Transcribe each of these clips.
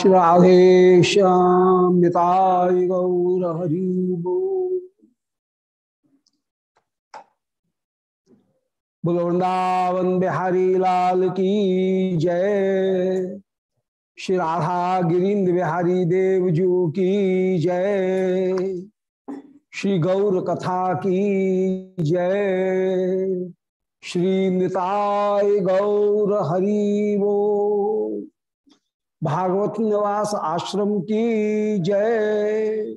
श्राधे श्याम्यताय गौर हरिबो बोलो वृंदावन बिहारी लाल की जय। श्री राधा गिरीन्द्र बिहारी देवजू की जय। श्री गौर कथा की जय। श्री निताय गौर हरिवो भागवत निवास आश्रम की जय।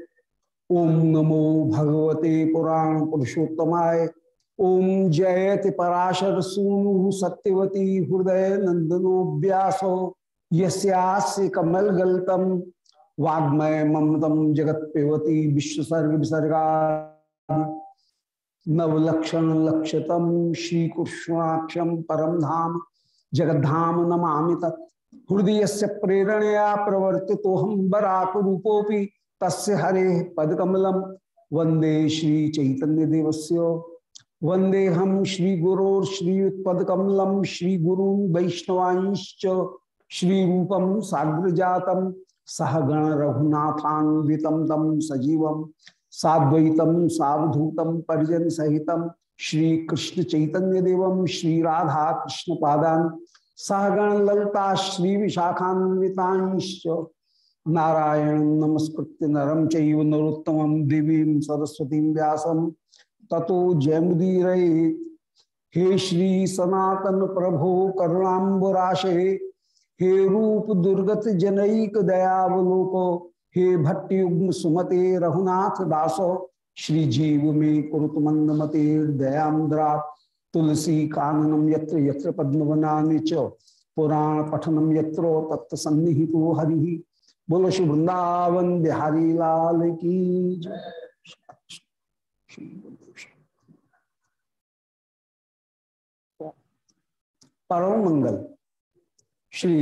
ओम नमो भगवते पुराण पुरुषोत्तमाय। ओम जयति पराशर सूनु सत्यवती हृदय नंदनो व्यासो। यस्यास्य कमल गलतम वाग्मय ममतम विश्वसर्ग विसर्गा नवलक्षण लक्षतम श्री कृष्णाक्षम परम धाम। जगद्धाम नमा तत्। हृदय से प्रेरणया प्रवर्ति तो हम बराक रूपोपि तस्य हरे पदकमलम वंदे श्री चैतन्य देवस्य वंदे हम श्री गुरोर श्री गुरु वैष्णवांश्च। श्री रूपम साग्र जातम सहगण रघुनाथान्वितम तम सजीव। साद्वैतम सावधूतम परिजन सहित श्री कृष्ण चैतन्य देवम श्री राधा कृष्ण पादान सहगण ललता श्री विशाखान्वितांश्च नारायण नमस्कृत्य नरम चैव नरोत्तम देवी सरस्वती व्यासम ततो जयमुदीर हे श्री सनातन प्रभो करुणाबराशे हे रूप दुर्गत जनक दयावलोको, हे भट्टयुग्म सुमते रघुनाथ दासो, श्री जीव में मंद मते दयाद्रा तुलसी काननम यत्र यत्र पद्मवनानि च पुराण पठनम यत्रो तत्व सन्निहितो हरि। बोलो, श्री वृंदावन बिहारी लाल की परम मंगल, श्री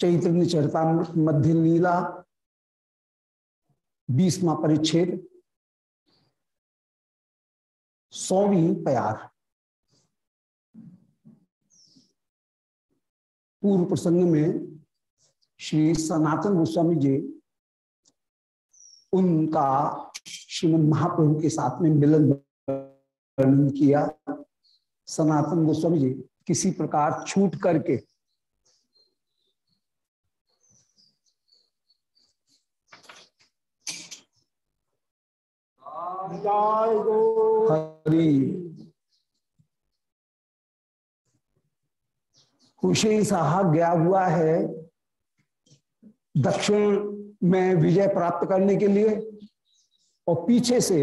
चैतन्य चरतामृत मध्य लीला, बीसवा परिच्छेद, सौवीं प्यार। पूर्व प्रसंग में श्री सनातन गोस्वामी जी उनका श्रीमद महाप्रभु के साथ में मिलन वर्णन किया। सनातन गोस्वामी जी किसी प्रकार छूट करके हरी। कुशेन साहा गया हुआ है दक्षिण में विजय प्राप्त करने के लिए और पीछे से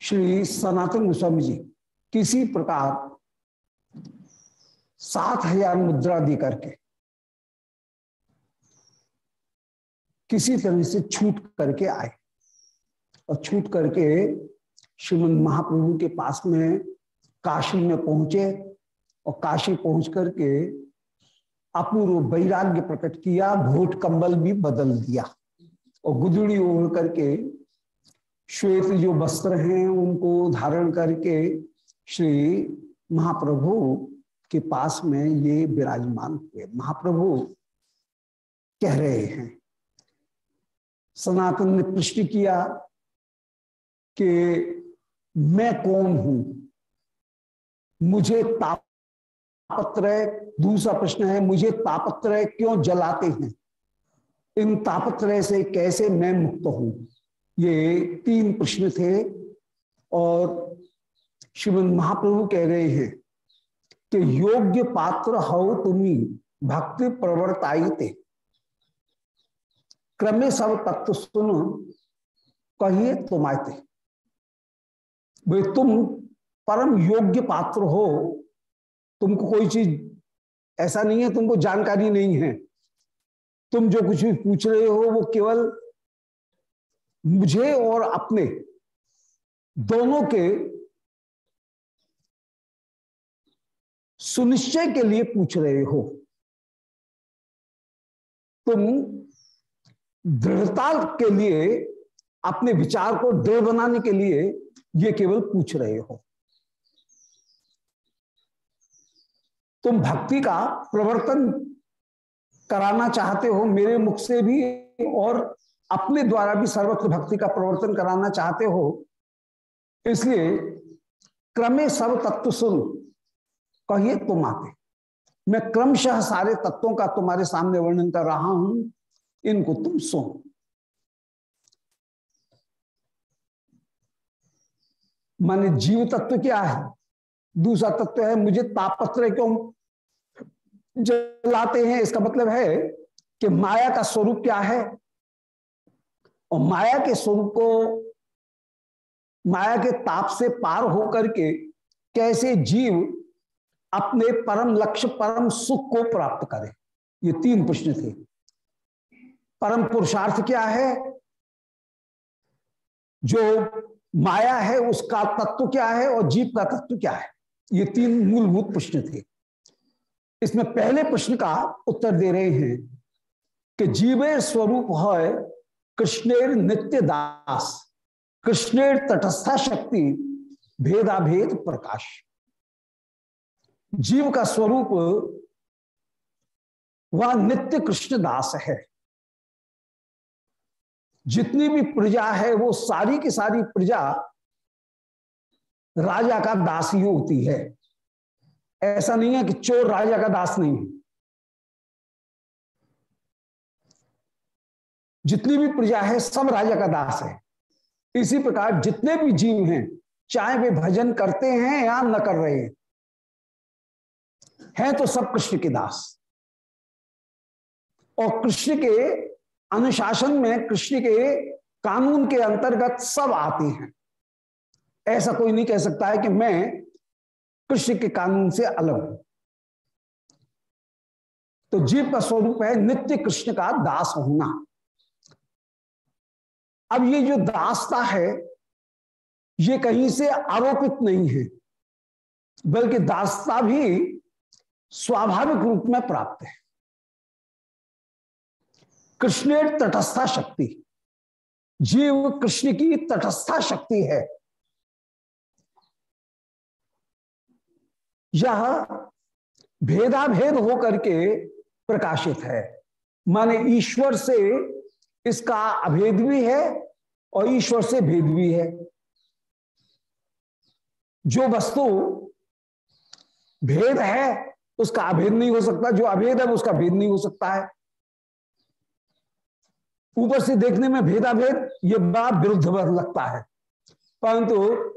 श्री सनातन गोस्वामी जी किसी प्रकार सात हज़ार मुद्रा दी करके किसी तरह से छूट करके आए और छूट करके श्रीमद महाप्रभु के पास में काशी में पहुँचे और काशी पहुँच करके अपूर्व वैराग्य प्रकट किया, घोट कंबल भी बदल दिया। और गुदड़ी ओढ़ करके श्वेत जो वस्त्र हैं उनको धारण करके श्री महाप्रभु के पास में ये विराजमान हुए। महाप्रभु कह रहे हैं, सनातन ने प्रश्न किया कि मैं कौन हूँ? मुझे तापत्रय, दूसरा प्रश्न है, मुझे तापत्रय क्यों जलाते हैं? इन तापत्रय से कैसे मैं मुक्त हूँ? ये तीन प्रश्न थे और श्रीमद महाप्रभु कह रहे हैं कि योग्य पात्र हो तुम्ही भक्ति प्रवर्ताई थे क्रमे सब तत्व सुन, कहिए तुम आते तुम परम योग्य पात्र हो तुमको कोई चीज़ ऐसा नहीं है, तुमको जानकारी नहीं है। तुम जो कुछ भी पूछ रहे हो, वो केवल मुझे और अपने, दोनों के सुनिश्चय के लिए पूछ रहे हो। तुम दृढ़ता के लिए, अपने विचार को दृढ़ बनाने के लिए ये केवल पूछ रहे हो। तुम भक्ति का प्रवर्तन कराना चाहते हो, मेरे मुख से भी और अपने द्वारा भी सर्वत्र भक्ति का प्रवर्तन कराना चाहते हो। इसलिए क्रमे सर्व तत्व सुन, कहिए तुम आते। मैं क्रमशः सारे तत्वों का तुम्हारे सामने वर्णन कर रहा हूँ, इनको तुम सुनो। माने जीव तत्व क्या है? दूसरा तत्व है, मुझे तापत्र क्यों जलाते हैं? इसका मतलब है कि माया का स्वरूप क्या है? और माया के स्वरूप को, माया के ताप से पार होकर के कैसे जीव अपने परम लक्ष्य, परम सुख को प्राप्त करे? ये तीन प्रश्न थे। परम पुरुषार्थ क्या है? जो माया है, उसका तत्व क्या है? और जीव का तत्व क्या है? ये तीन मूलभूत प्रश्न थे। इसमें पहले प्रश्न का उत्तर दे रहे हैं कि जीवे स्वरूप है कृष्णेर नित्य दास, कृष्णेर तटस्था शक्ति, भेदाभेद प्रकाश। जीव का स्वरूप, वह नित्य कृष्ण दास है। जितनी भी प्रजा है, वो सारी की सारी प्रजा राजा का दास होती है। ऐसा नहीं है कि चोर राजा का दास नहीं है। जितनी भी प्रजा है, सब राजा का दास है। इसी प्रकार जितने भी जीव हैं, चाहे वे भजन करते हैं या न कर रहे हैं, है तो सब कृष्ण के दास। और कृष्ण के अनुशासन में, कृष्ण के कानून के अंतर्गत सब आते हैं। ऐसा कोई नहीं कह सकता है कि मैं कृष्ण के कानून से अलग हूँ। तो जीव का स्वरूप है नित्य कृष्ण का दास होना। अब ये जो दासता है, ये कहीं से आरोपित नहीं है, बल्कि दासता भी स्वाभाविक रूप में प्राप्त है। कृष्ण तटस्था शक्ति, जीव कृष्ण की तटस्था शक्ति है। यह भेदाभेद होकर के प्रकाशित है। माने ईश्वर से इसका अभेद भी है और ईश्वर से भेद भी है। जो वस्तु भेद है, उसका अभेद नहीं हो सकता। जो अभेद है, उसका भेद नहीं हो सकता है। ऊपर से देखने में भेदाभेद, ये बड़ा विरुद्ध लगता है। परंतु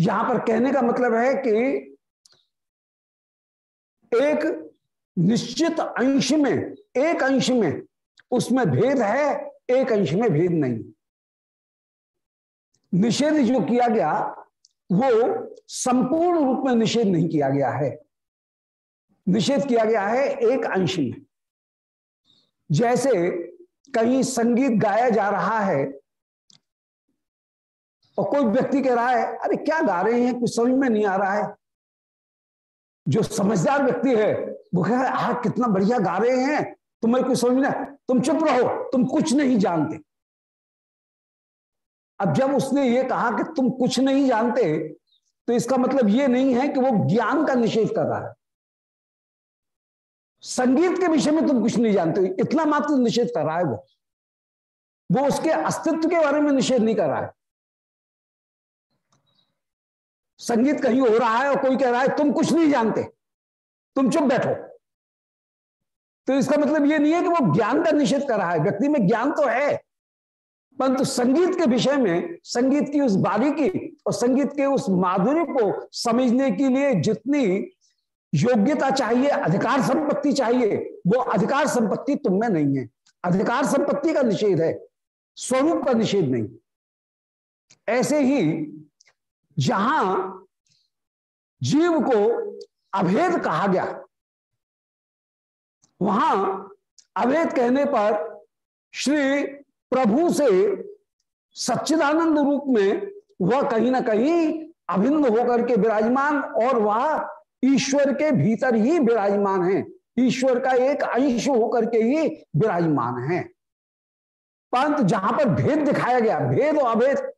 यहाँ पर कहने का मतलब है कि एक निश्चित अंश में, एक अंश में उसमें भेद है, एक अंश में भेद नहीं। निषेध जो किया गया, वो संपूर्ण रूप में निषेध नहीं किया गया है। निषेध किया गया है एक अंश में। जैसे कहीं संगीत गाया जा रहा है, और कोई व्यक्ति कह रहा है, अरे क्या गा रहे हैं? कुछ समझ में नहीं आ रहा है। जो समझदार व्यक्ति है, वो कह रहा है कितना बढ़िया गा रहे हैं। तुम्हें कुछ समझ में तुम चुप रहो, तुम कुछ नहीं जानते। अब जब उसने ये कहा कि तुम कुछ नहीं जानते तो इसका मतलब ये नहीं है कि वो ज्ञान का निषेध कर रहा है। संगीत के विषय में तुम कुछ नहीं जानते, इतना मात्र निषेध कर रहा है वो। वो उसके अस्तित्व के बारे में निषेध नहीं कर रहा है। संगीत कहीं हो रहा है और कोई कह रहा है, तुम कुछ नहीं जानते। तुम चुप बैठो। तो इसका मतलब ये नहीं है कि वो ज्ञान का निषेध कर रहा है। व्यक्ति में ज्ञान तो है, परंतु संगीत के विषय में, संगीत की उस बारीकी और संगीत के उस माधुर्य को समझने के लिए जितनी योग्यता चाहिए, अधिकार संपत्ति चाहिए, वो अधिकार संपत्ति तुम में नहीं है। अधिकार संपत्ति का निषेध है, स्वरूप का निषेध नहीं। ऐसे ही जहाँ जीव को अभेद कहा गया। वहाँ अभेद कहने पर श्री प्रभु से सच्चिदानंद रूप में वह कहीं ना कहीं अभिन्न होकर के विराजमान और वह ईश्वर के भीतर ही विराजमान है। ईश्वर का एक अंश होकर के ही विराजमान है। परंतु जहाँ पर भेद दिखाया गया, भेद और अभेद,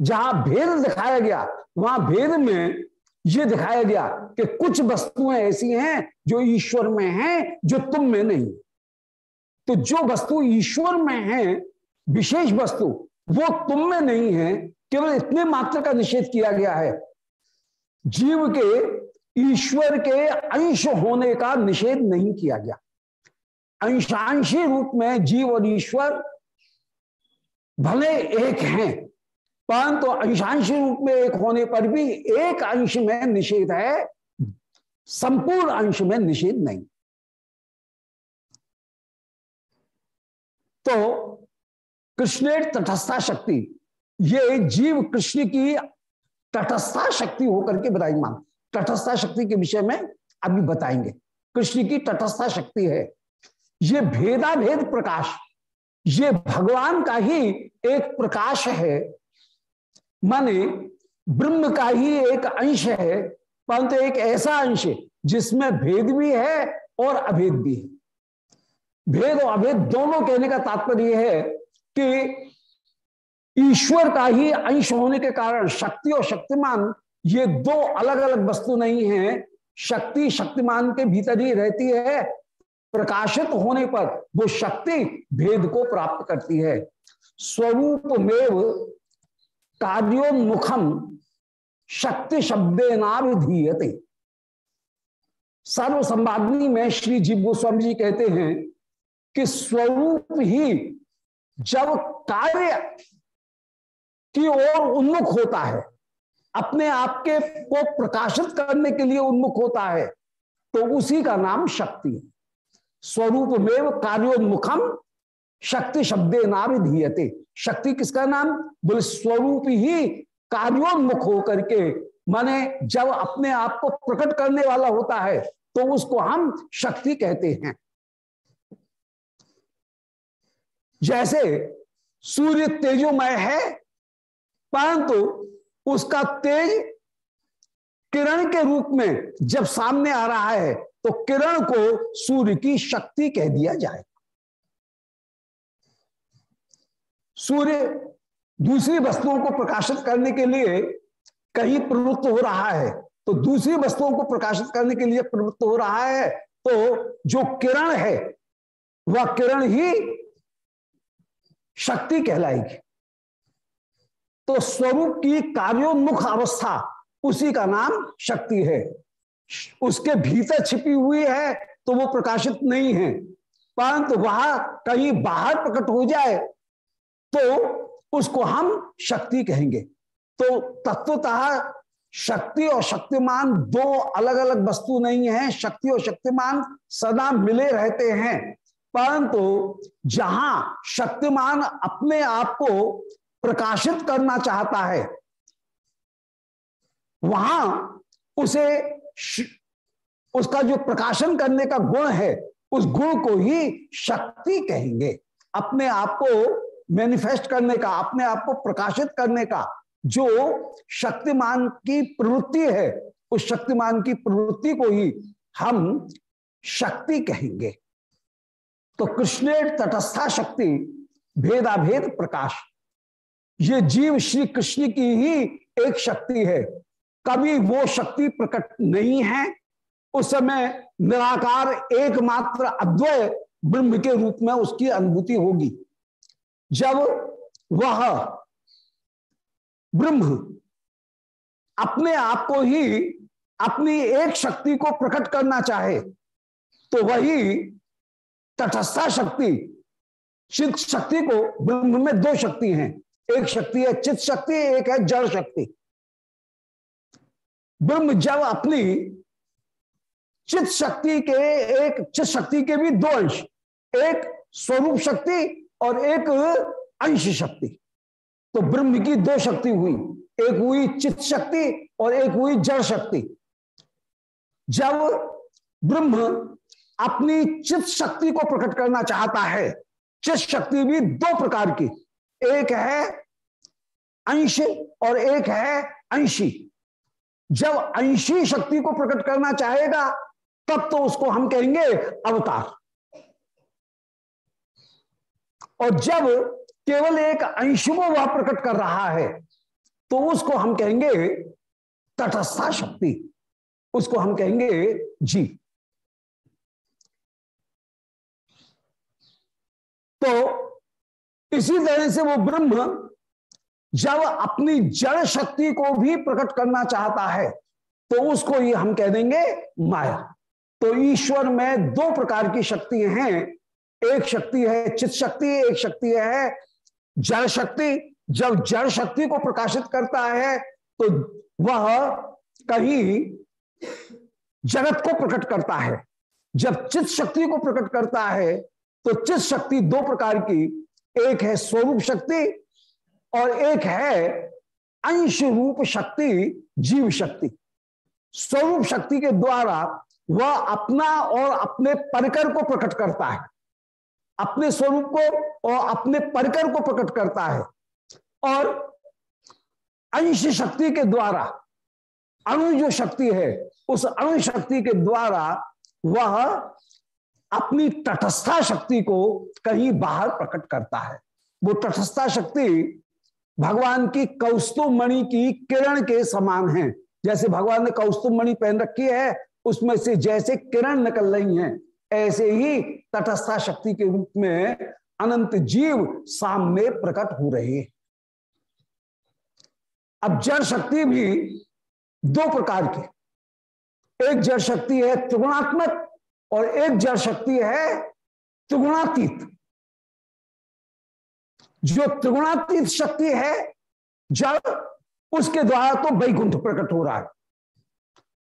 जहाँ भेद दिखाया गया वहाँ भेद में यह दिखाया गया कि कुछ वस्तुएँ ऐसी हैं जो ईश्वर में हैं, जो तुम में नहीं। तो जो वस्तु ईश्वर में है, विशेष वस्तु, वो तुम में नहीं है, केवल इतने मात्र का निषेध किया गया है। जीव के, ईश्वर के अंश होने का निषेध नहीं किया गया। अंशांशी रूप में जीव और ईश्वर भले एक हैं परंतु तो अंशांशी रूप में एक होने पर भी एक अंश में निषेध है। संपूर्ण अंश में निषेध नहीं। तो कृष्ण तटस्था शक्ति, ये जीव कृष्ण की तटस्था शक्ति होकर के विराजमान। तटस्था शक्ति के विषय में अभी बताएँगे। कृष्ण की तटस्था शक्ति है। ये भेदा भेद प्रकाश, ये भगवान का ही एक प्रकाश है। माने ब्रह्म का ही एक अंश है, परंतु एक ऐसा अंश जिसमें भेद भी है और अभेद भी है। भेद और अभेद दोनों कहने का तात्पर्य है कि ईश्वर का ही अंश होने के कारण शक्ति और शक्तिमान ये दो अलग अलग वस्तु नहीं है। शक्ति शक्तिमान के भीतर ही रहती है, प्रकाशित होने पर वो शक्ति भेद को प्राप्त करती है। स्वरूप में कार्योन्मुखम शक्ति शब्दे नाभिधीयते सर्व संवादनी में श्री जीव गोस्वामी जी कहते हैं कि स्वरूप ही जब कार्य की ओर उन्मुख होता है, अपने आप के को प्रकाशित करने के लिए उन्मुख होता है तो उसी का नाम शक्ति स्वरूप में कार्योन्मुखम शक्ति शब्दे नाभिधीयते शक्ति किसका नाम? बोले स्वरूप ही कार्योन्मुख होकर के। माने जब अपने आप को प्रकट करने वाला होता है तो उसको हम शक्ति कहते हैं। जैसे सूर्य तेजोमय है, परंतु उसका तेज किरण के रूप में जब सामने आ रहा है तो किरण को सूर्य की शक्ति कह दिया जाए। सूर्य दूसरी वस्तुओं को प्रकाशित करने के लिए कहीं प्रवृत्त हो रहा है तो दूसरी वस्तुओं को प्रकाशित करने के लिए प्रवृत्त हो रहा है तो जो किरण है, वह किरण ही शक्ति कहलाएगी। तो स्वरूप की कार्योन्मुख अवस्था, उसी का नाम शक्ति है। उसके भीतर छिपी हुई है तो वो प्रकाशित नहीं है, परंतु वह कहीं बाहर प्रकट हो जाए तो उसको हम शक्ति कहेंगे। तो तत्वतः शक्ति और शक्तिमान दो अलग अलग वस्तु नहीं है। शक्ति और शक्तिमान सदा मिले रहते हैं। परंतु जहाँ शक्तिमान अपने आप को प्रकाशित करना चाहता है, वहाँ उसे उसका जो प्रकाशन करने का गुण है, उस गुण को ही शक्ति कहेंगे। अपने आप को मैनिफेस्ट करने का, अपने आप को प्रकाशित करने का जो शक्तिमान की प्रवृत्ति है, उस शक्तिमान की प्रवृत्ति को ही हम शक्ति कहेंगे। तो कृष्ण तटस्था शक्ति, भेदाभेद प्रकाश, ये जीव श्री कृष्ण की ही एक शक्ति है। कभी वो शक्ति प्रकट नहीं है, उस समय निराकार एकमात्र अद्वय ब्रह्म के रूप में उसकी अनुभूति होगी। जब वह ब्रह्म अपने आप को ही अपनी एक शक्ति को प्रकट करना चाहे तो वही तटस्था शक्ति चित शक्ति को ब्रह्म में दो शक्ति हैं। एक शक्ति है चित शक्ति, एक है जड़ शक्ति। ब्रह्म जब अपनी चित शक्ति के, एक चित शक्ति के भी दो अंश, एक स्वरूप शक्ति और एक अंश शक्ति। तो ब्रह्म की दो शक्ति हुई। एक हुई चित्त शक्ति और एक हुई जड़ शक्ति। जब ब्रह्म अपनी चित्त शक्ति को प्रकट करना चाहता है, चित्त शक्ति भी दो प्रकार की। एक है अंश और एक है अंशी। जब अंशी शक्ति को प्रकट करना चाहेगा, तब तो उसको हम कहेंगे अवतार। और जब केवल एक अंश को वह प्रकट कर रहा है तो उसको हम कहेंगे तटस्था शक्ति। उसको हम कहेंगे जी। तो इसी तरह से वो ब्रह्म जब अपनी जड़ शक्ति को भी प्रकट करना चाहता है तो उसको ये हम कह देंगे माया। तो ईश्वर में दो प्रकार की शक्ति हैं एक शक्ति है चित शक्ति एक शक्ति है। जड़ शक्ति, जब जड़ शक्ति को प्रकाशित करता है तो वह कहीं जगत को प्रकट करता है। जब चित शक्ति को प्रकट करता है तो चित शक्ति दो प्रकार की, एक है स्वरूप शक्ति और एक है अंश रूप शक्ति, जीव शक्ति। स्वरूप शक्ति के द्वारा वह अपना और अपने परिकर को प्रकट करता है। अपने स्वरूप को और अपने परिकर को प्रकट करता है। और अंश शक्ति के द्वारा, अणु जो शक्ति है, उस अणु शक्ति के द्वारा वह अपनी तटस्था शक्ति को कहीं बाहर प्रकट करता है। वो तटस्था शक्ति भगवान की कौस्तु मणि की किरण के समान है। जैसे भगवान ने कौस्तु मणि पहन रखी है, उसमें से जैसे किरण निकल रही हैं ऐसे ही तटस्था शक्ति के रूप में अनंत जीव सामने प्रकट हो रहे अब जड़ शक्ति भी दो प्रकार की एक जड़ शक्ति है त्रिगुणात्मक और एक जड़ शक्ति है त्रिगुणातीत। जो त्रिगुणातीत शक्ति है, जड़, उसके द्वारा तो वैकुंठ प्रकट हो रहा है।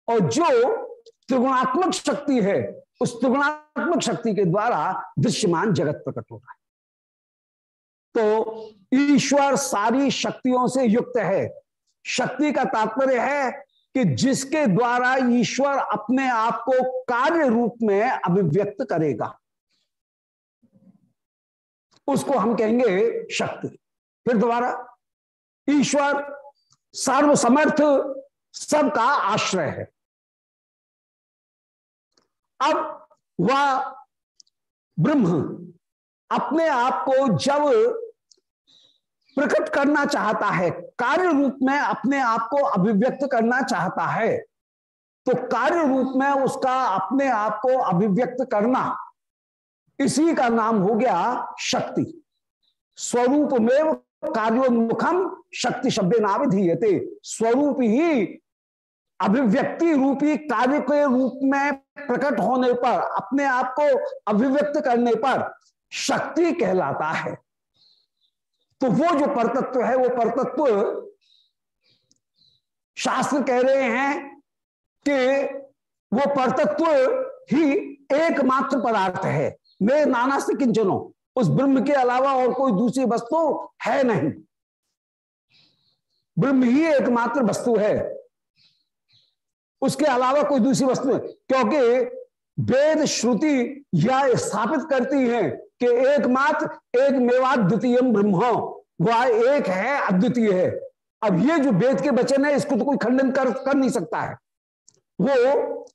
और जो त्रिगुणात्मक शक्ति है उस त्रिगुणात्मक शक्ति के द्वारा दृश्यमान जगत प्रकट हो रहा है। तो ईश्वर सारी शक्तियों से युक्त है। शक्ति का तात्पर्य है कि जिसके द्वारा ईश्वर अपने आप को कार्य रूप में अभिव्यक्त करेगा, उसको हम कहेंगे शक्ति। फिर दोबारा, ईश्वर सर्वसमर्थ, सबका आश्रय है। अब वह ब्रह्म अपने आप को जब प्रकट करना चाहता है, कार्य रूप में अपने आप को अभिव्यक्त करना चाहता है तो कार्य रूप में उसका अपने आप को अभिव्यक्त करना, इसी का नाम हो गया शक्ति। स्वरूप में कार्योन्मुखम शक्ति शब्द नाविधीयते स्वरूप ही अभिव्यक्ति रूपी कार्य के रूप में प्रकट होने पर, अपने आप को अभिव्यक्त करने पर शक्ति कहलाता है। तो वो जो परतत्व है, वो परतत्व शास्त्र कह रहे हैं कि वो परतत्व ही एकमात्र पदार्थ है। मेरे नाना से किंचनो, उस ब्रह्म के अलावा और कोई दूसरी वस्तु है नहीं। ब्रह्म ही एकमात्र वस्तु है। उसके अलावा कोई दूसरी वस्तु क्योंकि वेद श्रुति यह स्थापित करती है कि एकमात्र एक मेवा द्वितीय ब्रह्म। वह एक है, अद्वितीय है। अब ये जो वेद के वचन है, इसको तो कोई खंडन कर कर नहीं सकता है। वो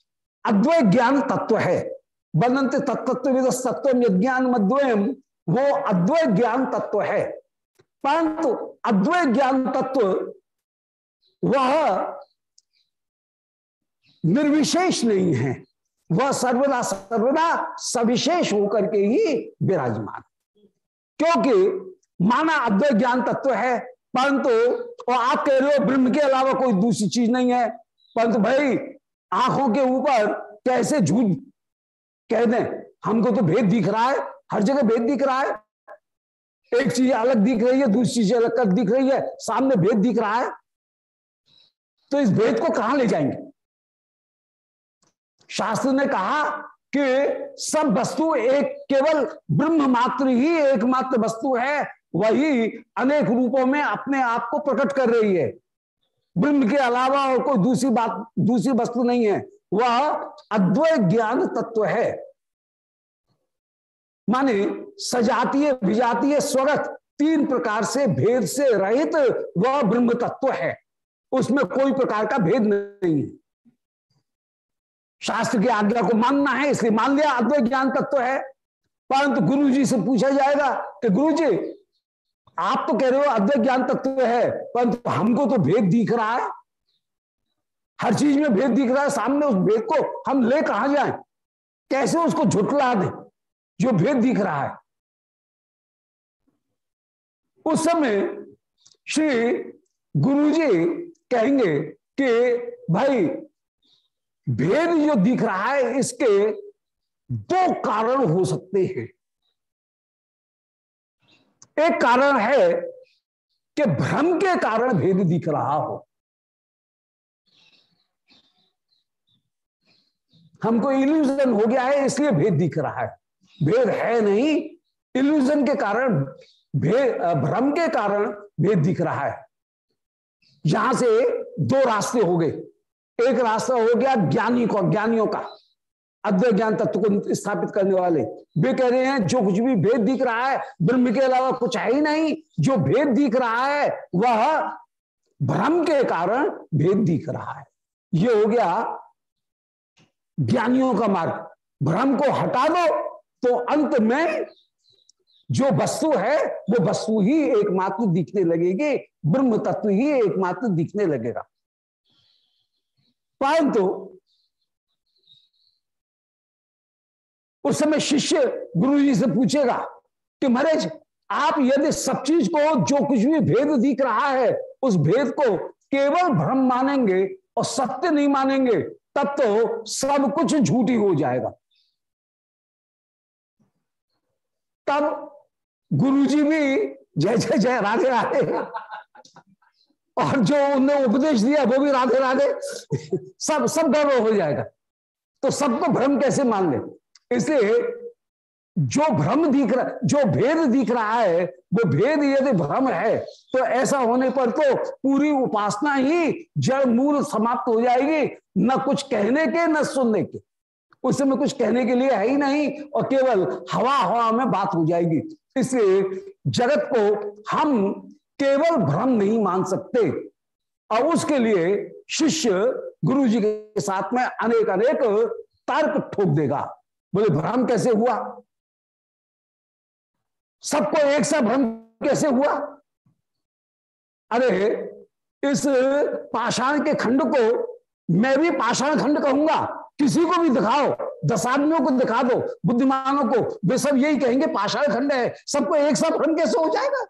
अद्वैत ज्ञान तत्व है। बनंत तत्व तत्व ज्ञान मद्वयम वो अद्वैत ज्ञान तत्व है। परंतु अद्वैत ज्ञान तत्व, वह निर्विशेष नहीं है। वह सर्वदा सर्वदा सविशेष होकर के ही विराजमान। क्योंकि माना अद्वैत ज्ञान तत्व है, परंतु और आप कह रहे हो ब्रह्म के अलावा कोई दूसरी चीज़ नहीं है। परंतु भाई, आँखों के ऊपर कैसे झूठ कह दें? हमको तो भेद दिख रहा है, हर जगह भेद दिख रहा है। एक चीज़ अलग दिख रही है, दूसरी चीज़ अलग दिख रही है, सामने भेद दिख रहा है। तो इस भेद को कहाँ ले जाएँगे? शास्त्र ने कहा कि सब वस्तु एक केवल ब्रह्म मात्र ही एकमात्र वस्तु है, वही अनेक रूपों में अपने आप को प्रकट कर रही है। ब्रह्म के अलावा और कोई दूसरी बात, दूसरी वस्तु नहीं है, वह अद्वैत ज्ञान तत्व है। माने सजातीय, विजातीय, स्वगत तीन प्रकार से भेद से रहित वह ब्रह्म तत्व है। उसमें कोई प्रकार का भेद नहीं है। शास्त्र की आज्ञा को मानना है, इसलिए मान लिया। अद्वैत ज्ञान तत्व है। परंतु गुरु जी से पूछा जाएगा कि गुरु जी आप तो कह रहे हो अद्वैत ज्ञान तत्व तो है, परंतु हमको तो भेद दिख रहा है। हर चीज़ में भेद दिख रहा है। सामने उस भेद को हम ले कहा जाए? कैसे उसको झुटला दे? जो भेद दिख रहा है। उस समय श्री गुरुजी कहेंगे कि, भाई भेद जो दिख रहा है, इसके दो कारण हो सकते हैं। एक कारण है कि भ्रम के कारण भेद दिख रहा हो। हमको इल्यूजन हो गया है, इसलिए भेद दिख रहा है। भेद है नहीं इल्यूजन के कारण भेद भ्रम के कारण भेद दिख रहा है। यहाँ से दो रास्ते हो गए। एक रास्ता हो गया ज्ञानी को, ज्ञानियों का। अद्वैत ज्ञान तत्व को स्थापित करने वाले। वे कह रहे हैं, जो कुछ भी भेद दिख रहा है, ब्रह्म के अलावा कुछ है ही नहीं। जो भेद दिख रहा है, वह भ्रम के कारण भेद दिख रहा है। ये हो गया ज्ञानियों का मार्ग। भ्रम को हटा दो तो अंत में जो वस्तु है, वो वस्तु ही एकमात्र दिखने लगेगी। ब्रह्म तत्व ही एकमात्र दिखने लगेगा। परंतु उस समय शिष्य गुरु जी से पूछेगा कि महाराज, आप यदि सब चीज़ को, जो कुछ भी भेद दिख रहा है, उस भेद को केवल भ्रम मानेंगे और सत्य नहीं मानेंगे, तब तो सब कुछ झूठी हो जाएगा। तब गुरुजी भी जय जय जय, राधे राधे। और जो उन्होंने उपदेश दिया, वो भी राधे राधे। सब सब गड़बड़ हो जाएगा। तो सबको भ्रम कैसे मान ले? इसलिए जो भ्रम दिख रहा, जो भेद दिख रहा है, वो भेद यदि भ्रम है तो ऐसा होने पर तो पूरी उपासना ही जड़ मूल समाप्त हो जाएगी, न कुछ कहने के, न सुनने के। उस समय कुछ कहने के लिए है ही नहीं, और केवल हवा हवा में बात हो जाएगी। इसलिए जगत को हम केवल भ्रम नहीं मान सकते। और उसके लिए शिष्य गुरु जी के साथ में अनेक अनेक तर्क ठोक देगा। बोले, भ्रम कैसे हुआ? सबको एक सा भ्रम कैसे हुआ? अरे, इस पाषाण के खंड को मैं भी पाषाण खंड कहूँगा। किसी को भी दिखाओ, दस आदमियों को दिखा दो, बुद्धिमानों को। वे सब यही कहेंगे, पाषाण खंड है, सबको एक साथ भ्रम कैसे हो जाएगा?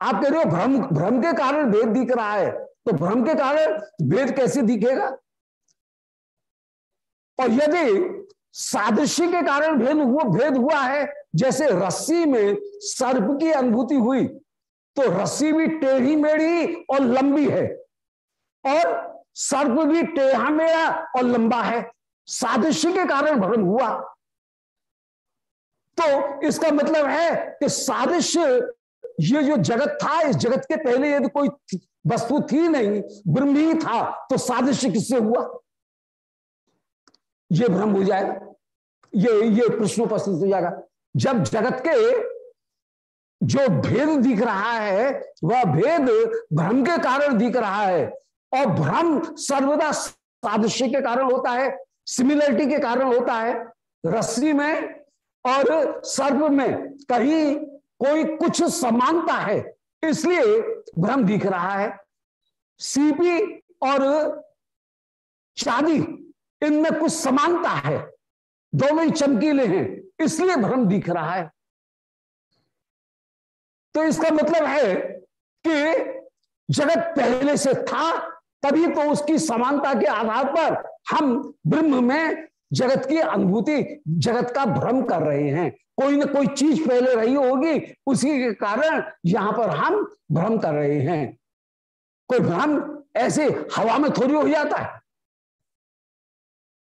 आप कह रहे हो भ्रम भ्रम के कारण भेद दिख रहा है तो भ्रम के कारण भेद कैसे दिखेगा? और यदि सादृश्य के कारण भेद हुआ भेद हुआ है, जैसे रस्सी में सर्प की अनुभूति हुई तो रस्सी भी टेढ़ी मेढ़ी और लंबी है, और सर्प भी टेढ़ा मेढ़ा और लंबा है, सादृश्य के कारण भ्रम हुआ। तो इसका मतलब है कि सादृश्य ये जो जगत था, इस जगत के पहले यदि कोई वस्तु थी नहीं, ब्रह्म ही था तो सादृश्य किससे हुआ? ये भ्रम हो जाएगा। ये ये प्रश्न उपस्थित हो जाएगा। जब जगत के जो भेद दिख रहा है, वह भेद भ्रम के कारण दिख रहा है, और भ्रम सर्वदा सादृश्य के कारण होता है सिमिलरिटी के कारण होता है, रस्सी में और सर्प में, कहीं कोई कुछ समानता है, इसलिए भ्रम दिख रहा है। सीपी और चांदी इनमें कुछ समानता है। दोनों ही चमकीले हैं, इसलिए भ्रम दिख रहा है। तो इसका मतलब है कि जगत पहले से था, तभी तो उसकी समानता के आधार पर हम ब्रह्म में जगत की अनुभूति, जगत का भ्रम कर रहे हैं। कोई ना कोई चीज़ पहले रही होगी, उसी के कारण यहाँ पर हम भ्रम कर रहे हैं। कोई भ्रम ऐसे हवा में थोड़ी हो जाता है।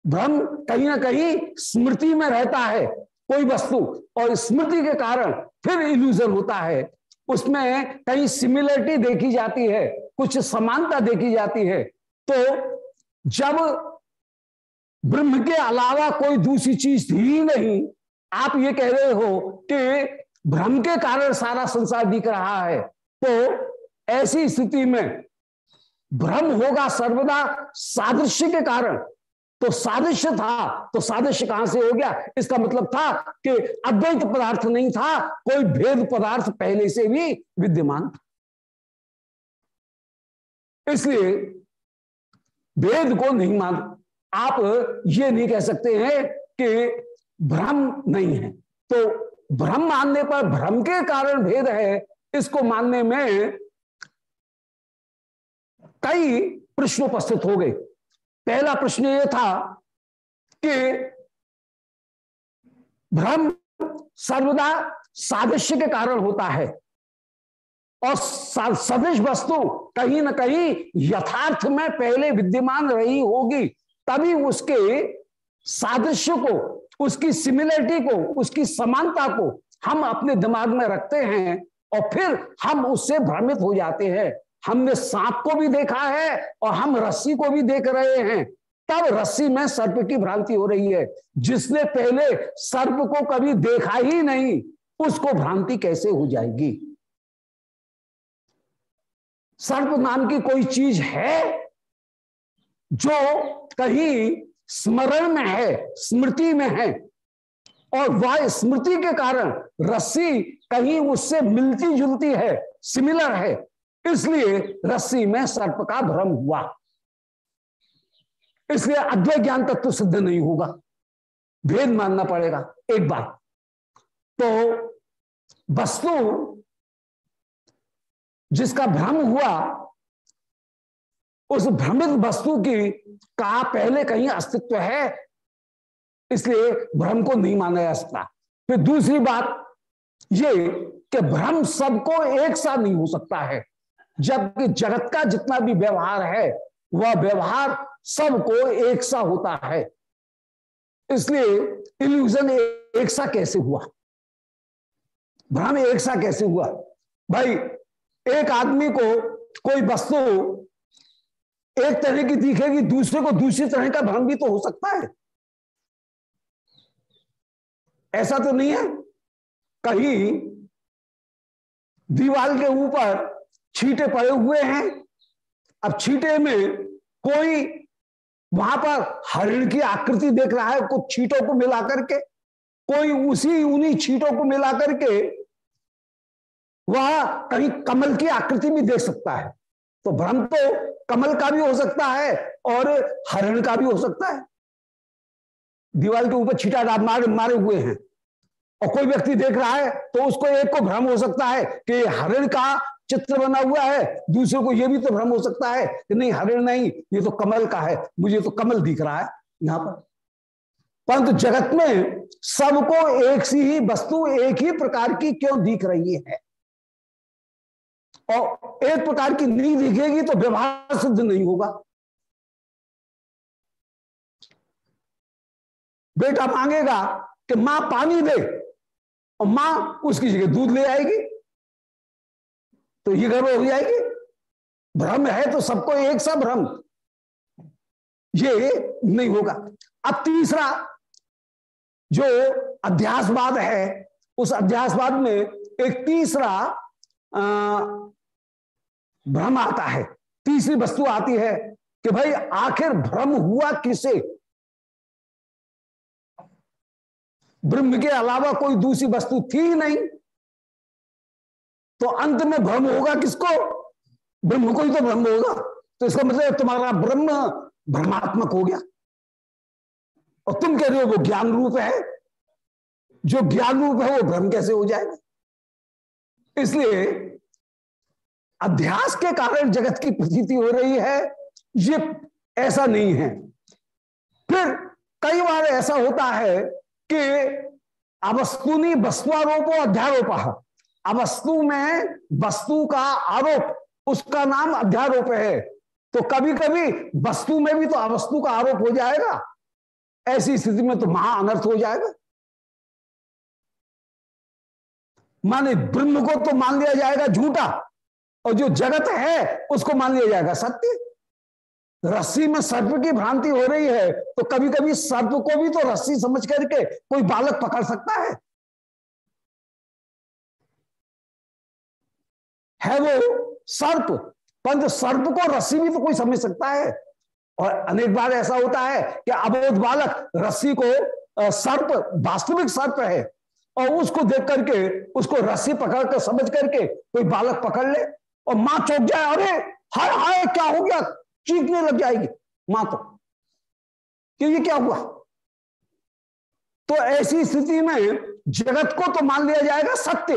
भ्रम कहीं ना कहीं स्मृति में रहता है कोई वस्तु, और स्मृति के कारण फिर इल्यूजन होता है। उसमें कहीं सिमिलरिटी देखी जाती है, कुछ समानता देखी जाती है। तो जब ब्रह्म के अलावा कोई दूसरी चीज़ थी नहीं। आप ये कह रहे हो कि भ्रम के कारण सारा संसार दिख रहा है। तो ऐसी स्थिति में भ्रम होगा सर्वदा सादृश्य के कारण। तो सादृश्य था तो सादृश्य कहाँ से हो गया? इसका मतलब था कि अद्वैत पदार्थ नहीं था, कोई भेद पदार्थ पहले से भी विद्यमान था। इसलिए भेद को नहीं मान आप ये नहीं कह सकते हैं कि भ्रम नहीं है। तो भ्रम मानने पर भ्रम के कारण भेद है। इसको मानने में कई प्रश्न उपस्थित हो गए। पहला प्रश्न यह था कि भ्रम सर्वदा सादृश्य के कारण होता है और सदृश वस्तु कहीं ना कहीं यथार्थ में पहले विद्यमान रही होगी। तभी उसके सादृश्य को, उसकी सिमिलरिटी को, उसकी समानता को हम अपने दिमाग में रखते हैं और फिर हम उससे भ्रमित हो जाते हैं। हमने सांप को भी देखा है और हम रस्सी को भी देख रहे हैं। तब रस्सी में सर्प की भ्रांति हो रही है। जिसने पहले सर्प को कभी देखा ही नहीं, उसको भ्रांति कैसे हो जाएगी? सर्प नाम की कोई चीज़ है? जो कहीं स्मरण में है, स्मृति में है, और वह स्मृति के कारण रस्सी कहीं उससे मिलती जुलती है सिमिलर है, इसलिए रस्सी में सर्प का भ्रम हुआ। इसलिए अद्वैत ज्ञान तत्व तो सिद्ध नहीं होगा। भेद मानना पड़ेगा, एक बात। तो वस्तु जिसका भ्रम हुआ उस भ्रमित वस्तु की का पहले कहीं अस्तित्व है? इसलिए भ्रम को नहीं माना जा सकता। फिर दूसरी बात ये कि भ्रम सबको एक साथ नहीं हो सकता है, जबकि जगत का जितना भी व्यवहार है, वह व्यवहार सबको एक सा होता है। इसलिए इल्यूजन एक सा कैसे हुआ? भ्रम एक सा कैसे हुआ? भाई, एक आदमी को कोई वस्तु एक तरह की दिखेगी दूसरे को दूसरी तरह का भ्रम भी तो हो सकता है। ऐसा तो नहीं है। कहीं दीवार के ऊपर छीटे पड़े हुए हैं। अब छीटे में कोई वहाँ पर हरिण की आकृति देख रहा है कुछ छीटों को मिला करके कोई उसी उन्हीं छीटों को मिला करके वह कहीं कमल की आकृति भी देख सकता है। तो भ्रम तो कमल का भी हो सकता है और हरण का भी हो सकता है। दीवार के ऊपर छीटा डाल मारे मारे हुए हैं। और कोई व्यक्ति देख रहा है तो उसको एक को भ्रम हो सकता है कि हरिण का चित्र बना हुआ है, दूसरे को यह भी तो भ्रम हो सकता है कि नहीं, हरिण नहीं, ये तो कमल का है, मुझे तो कमल दिख रहा है यहाँ पर। परंतु जगत में सबको एक सी ही वस्तु, एक ही प्रकार की क्यों दिख रही है? और एक प्रकार की नहीं दिखेगी तो व्यवहार सिद्ध नहीं होगा। बेटा मांगेगा कि माँ पानी दे और माँ उसकी जगह दूध ले आएगी। तो ये गर्व हो जाएगी। भ्रम है तो सबको एक सा भ्रम। ये नहीं होगा। अब तीसरा जो अध्यासवाद है, उस अध्यासवाद में एक तीसरा भ्रम आता है। तीसरी वस्तु आती है कि भाई, आखिर भ्रम हुआ किसे? ब्रह्म के अलावा कोई दूसरी वस्तु थी नहीं। तो अंत में भ्रम होगा किसको? ब्रह्म को ही तो भ्रम होगा। तो इसका मतलब तुम्हारा ब्रह्म भ्रमात्मक हो गया। और तुम कह रहे हो वो ज्ञान रूप है। जो ज्ञान रूप है वो भ्रम कैसे हो जाएगा? इसलिए अध्यास के कारण जगत की प्रतीति हो रही है, ये ऐसा नहीं है। फिर कई बार ऐसा होता है कि अवस्तुनी वस्तुआरोप अध्यारोप। अवस्तु में वस्तु का आरोप, उसका नाम अध्यारोप है। तो कभी कभी वस्तु में भी तो अवस्तु का आरोप हो जाएगा। ऐसी स्थिति में तो महा अनर्थ हो जाएगा। माने ब्रह्म को तो मान लिया जाएगा झूठा। और जो जगत है, उसको मान लिया जाएगा। सत्य? रस्सी में सर्प की भ्रांति हो रही है तो कभी कभी सर्प को भी तो रस्सी समझ करके कोई बालक पकड़ सकता है। है वो सर्प, परंतु सर्प को रस्सी भी तो कोई समझ सकता है। और अनेक बार ऐसा होता है कि अबोध बालक रस्सी को सर्प, वास्तविक सर्प है, और उसको देख करके, उसको रस्सी पकड़ कर समझ करके कोई बालक पकड़ ले। और माँ चौक जाए, अरे, हाय हाय, क्या हो गया? चीखने लग जाएगी। माँ तो कि ये क्या हुआ? तो ऐसी स्थिति में जगत को तो मान लिया जाएगा सत्य,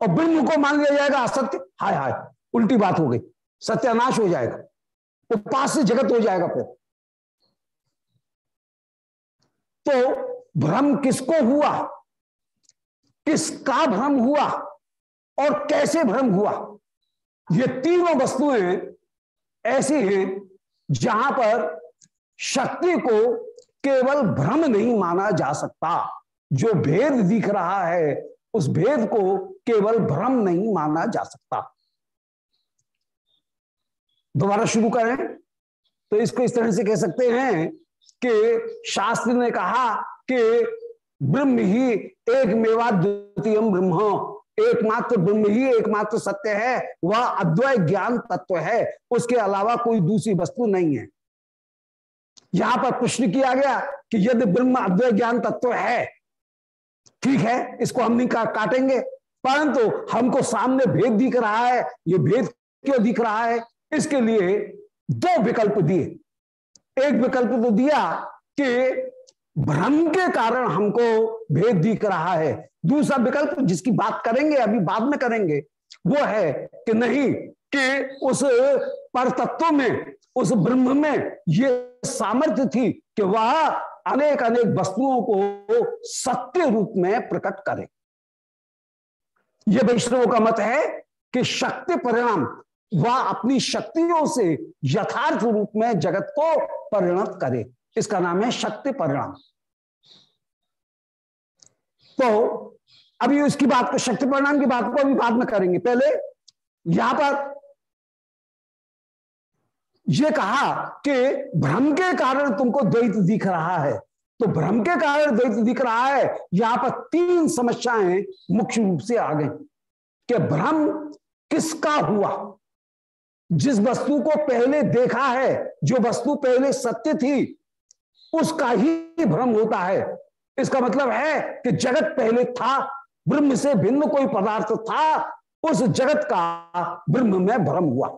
और ब्रह्म को मान लिया जाएगा असत्य। हाय हाय, उल्टी बात हो गई। सत्यानाश हो जाएगा। उपास से जगत हो जाएगा फिर। तो भ्रम किसको हुआ? किसका भ्रम हुआ? और कैसे भ्रम हुआ? ये तीनों वस्तुएँ ऐसी हैं जहाँ पर शक्ति को केवल भ्रम नहीं माना जा सकता। जो भेद दिख रहा है, उस भेद को केवल भ्रम नहीं माना जा सकता। दोबारा शुरू करें। तो इसको इस तरह से कह सकते हैं कि शास्त्र ने कहा कि ब्रह्म ही एक मेवा द्वितीय ब्रह्म। एकमात्र ब्रह्म ही एकमात्र सत्य है वह अद्वय ज्ञान तत्व है। उसके अलावा कोई दूसरी वस्तु नहीं है। यहाँ पर प्रश्न किया गया कि यदि ब्रह्म अद्वय ज्ञान तत्व है ठीक है इसको हम नहीं का, काटेंगे परंतु हमको सामने भेद दिख रहा है ये भेद क्यों दिख रहा है? इसके लिए दो विकल्प दिए। एक विकल्प तो दिया कि भ्रम के कारण हमको भेद दिख रहा है। दूसरा विकल्प जिसकी बात करेंगे, अभी बाद में करेंगे, वो है कि नहीं कि उस पर तत्व में, उस ब्रह्म में ये सामर्थ्य थी कि वह अनेक अनेक वस्तुओं को सत्य रूप में प्रकट करे। यह वैष्णव का मत है कि शक्ति परिणाम, वह अपनी शक्तियों से यथार्थ रूप में जगत को परिणत करे। इसका नाम है? शक्ति परिणाम। तो अभी उसकी बात को, शक्ति परिणाम की बात को अभी बाद में करेंगे। पहले यहाँ पर यह कहा कि भ्रम के कारण तुमको द्वैत दिख रहा है। तो भ्रम के कारण द्वैत दिख रहा है। यहाँ पर तीन समस्याएँ मुख्य रूप से आ गई कि भ्रम किसका हुआ? जिस वस्तु को पहले देखा है, जो वस्तु पहले सत्य थी उसका ही भ्रम होता है। इसका मतलब है कि जगत पहले था, ब्रह्म से भिन्न कोई पदार्थ था, उस जगत का ब्रह्म में भ्रम हुआ।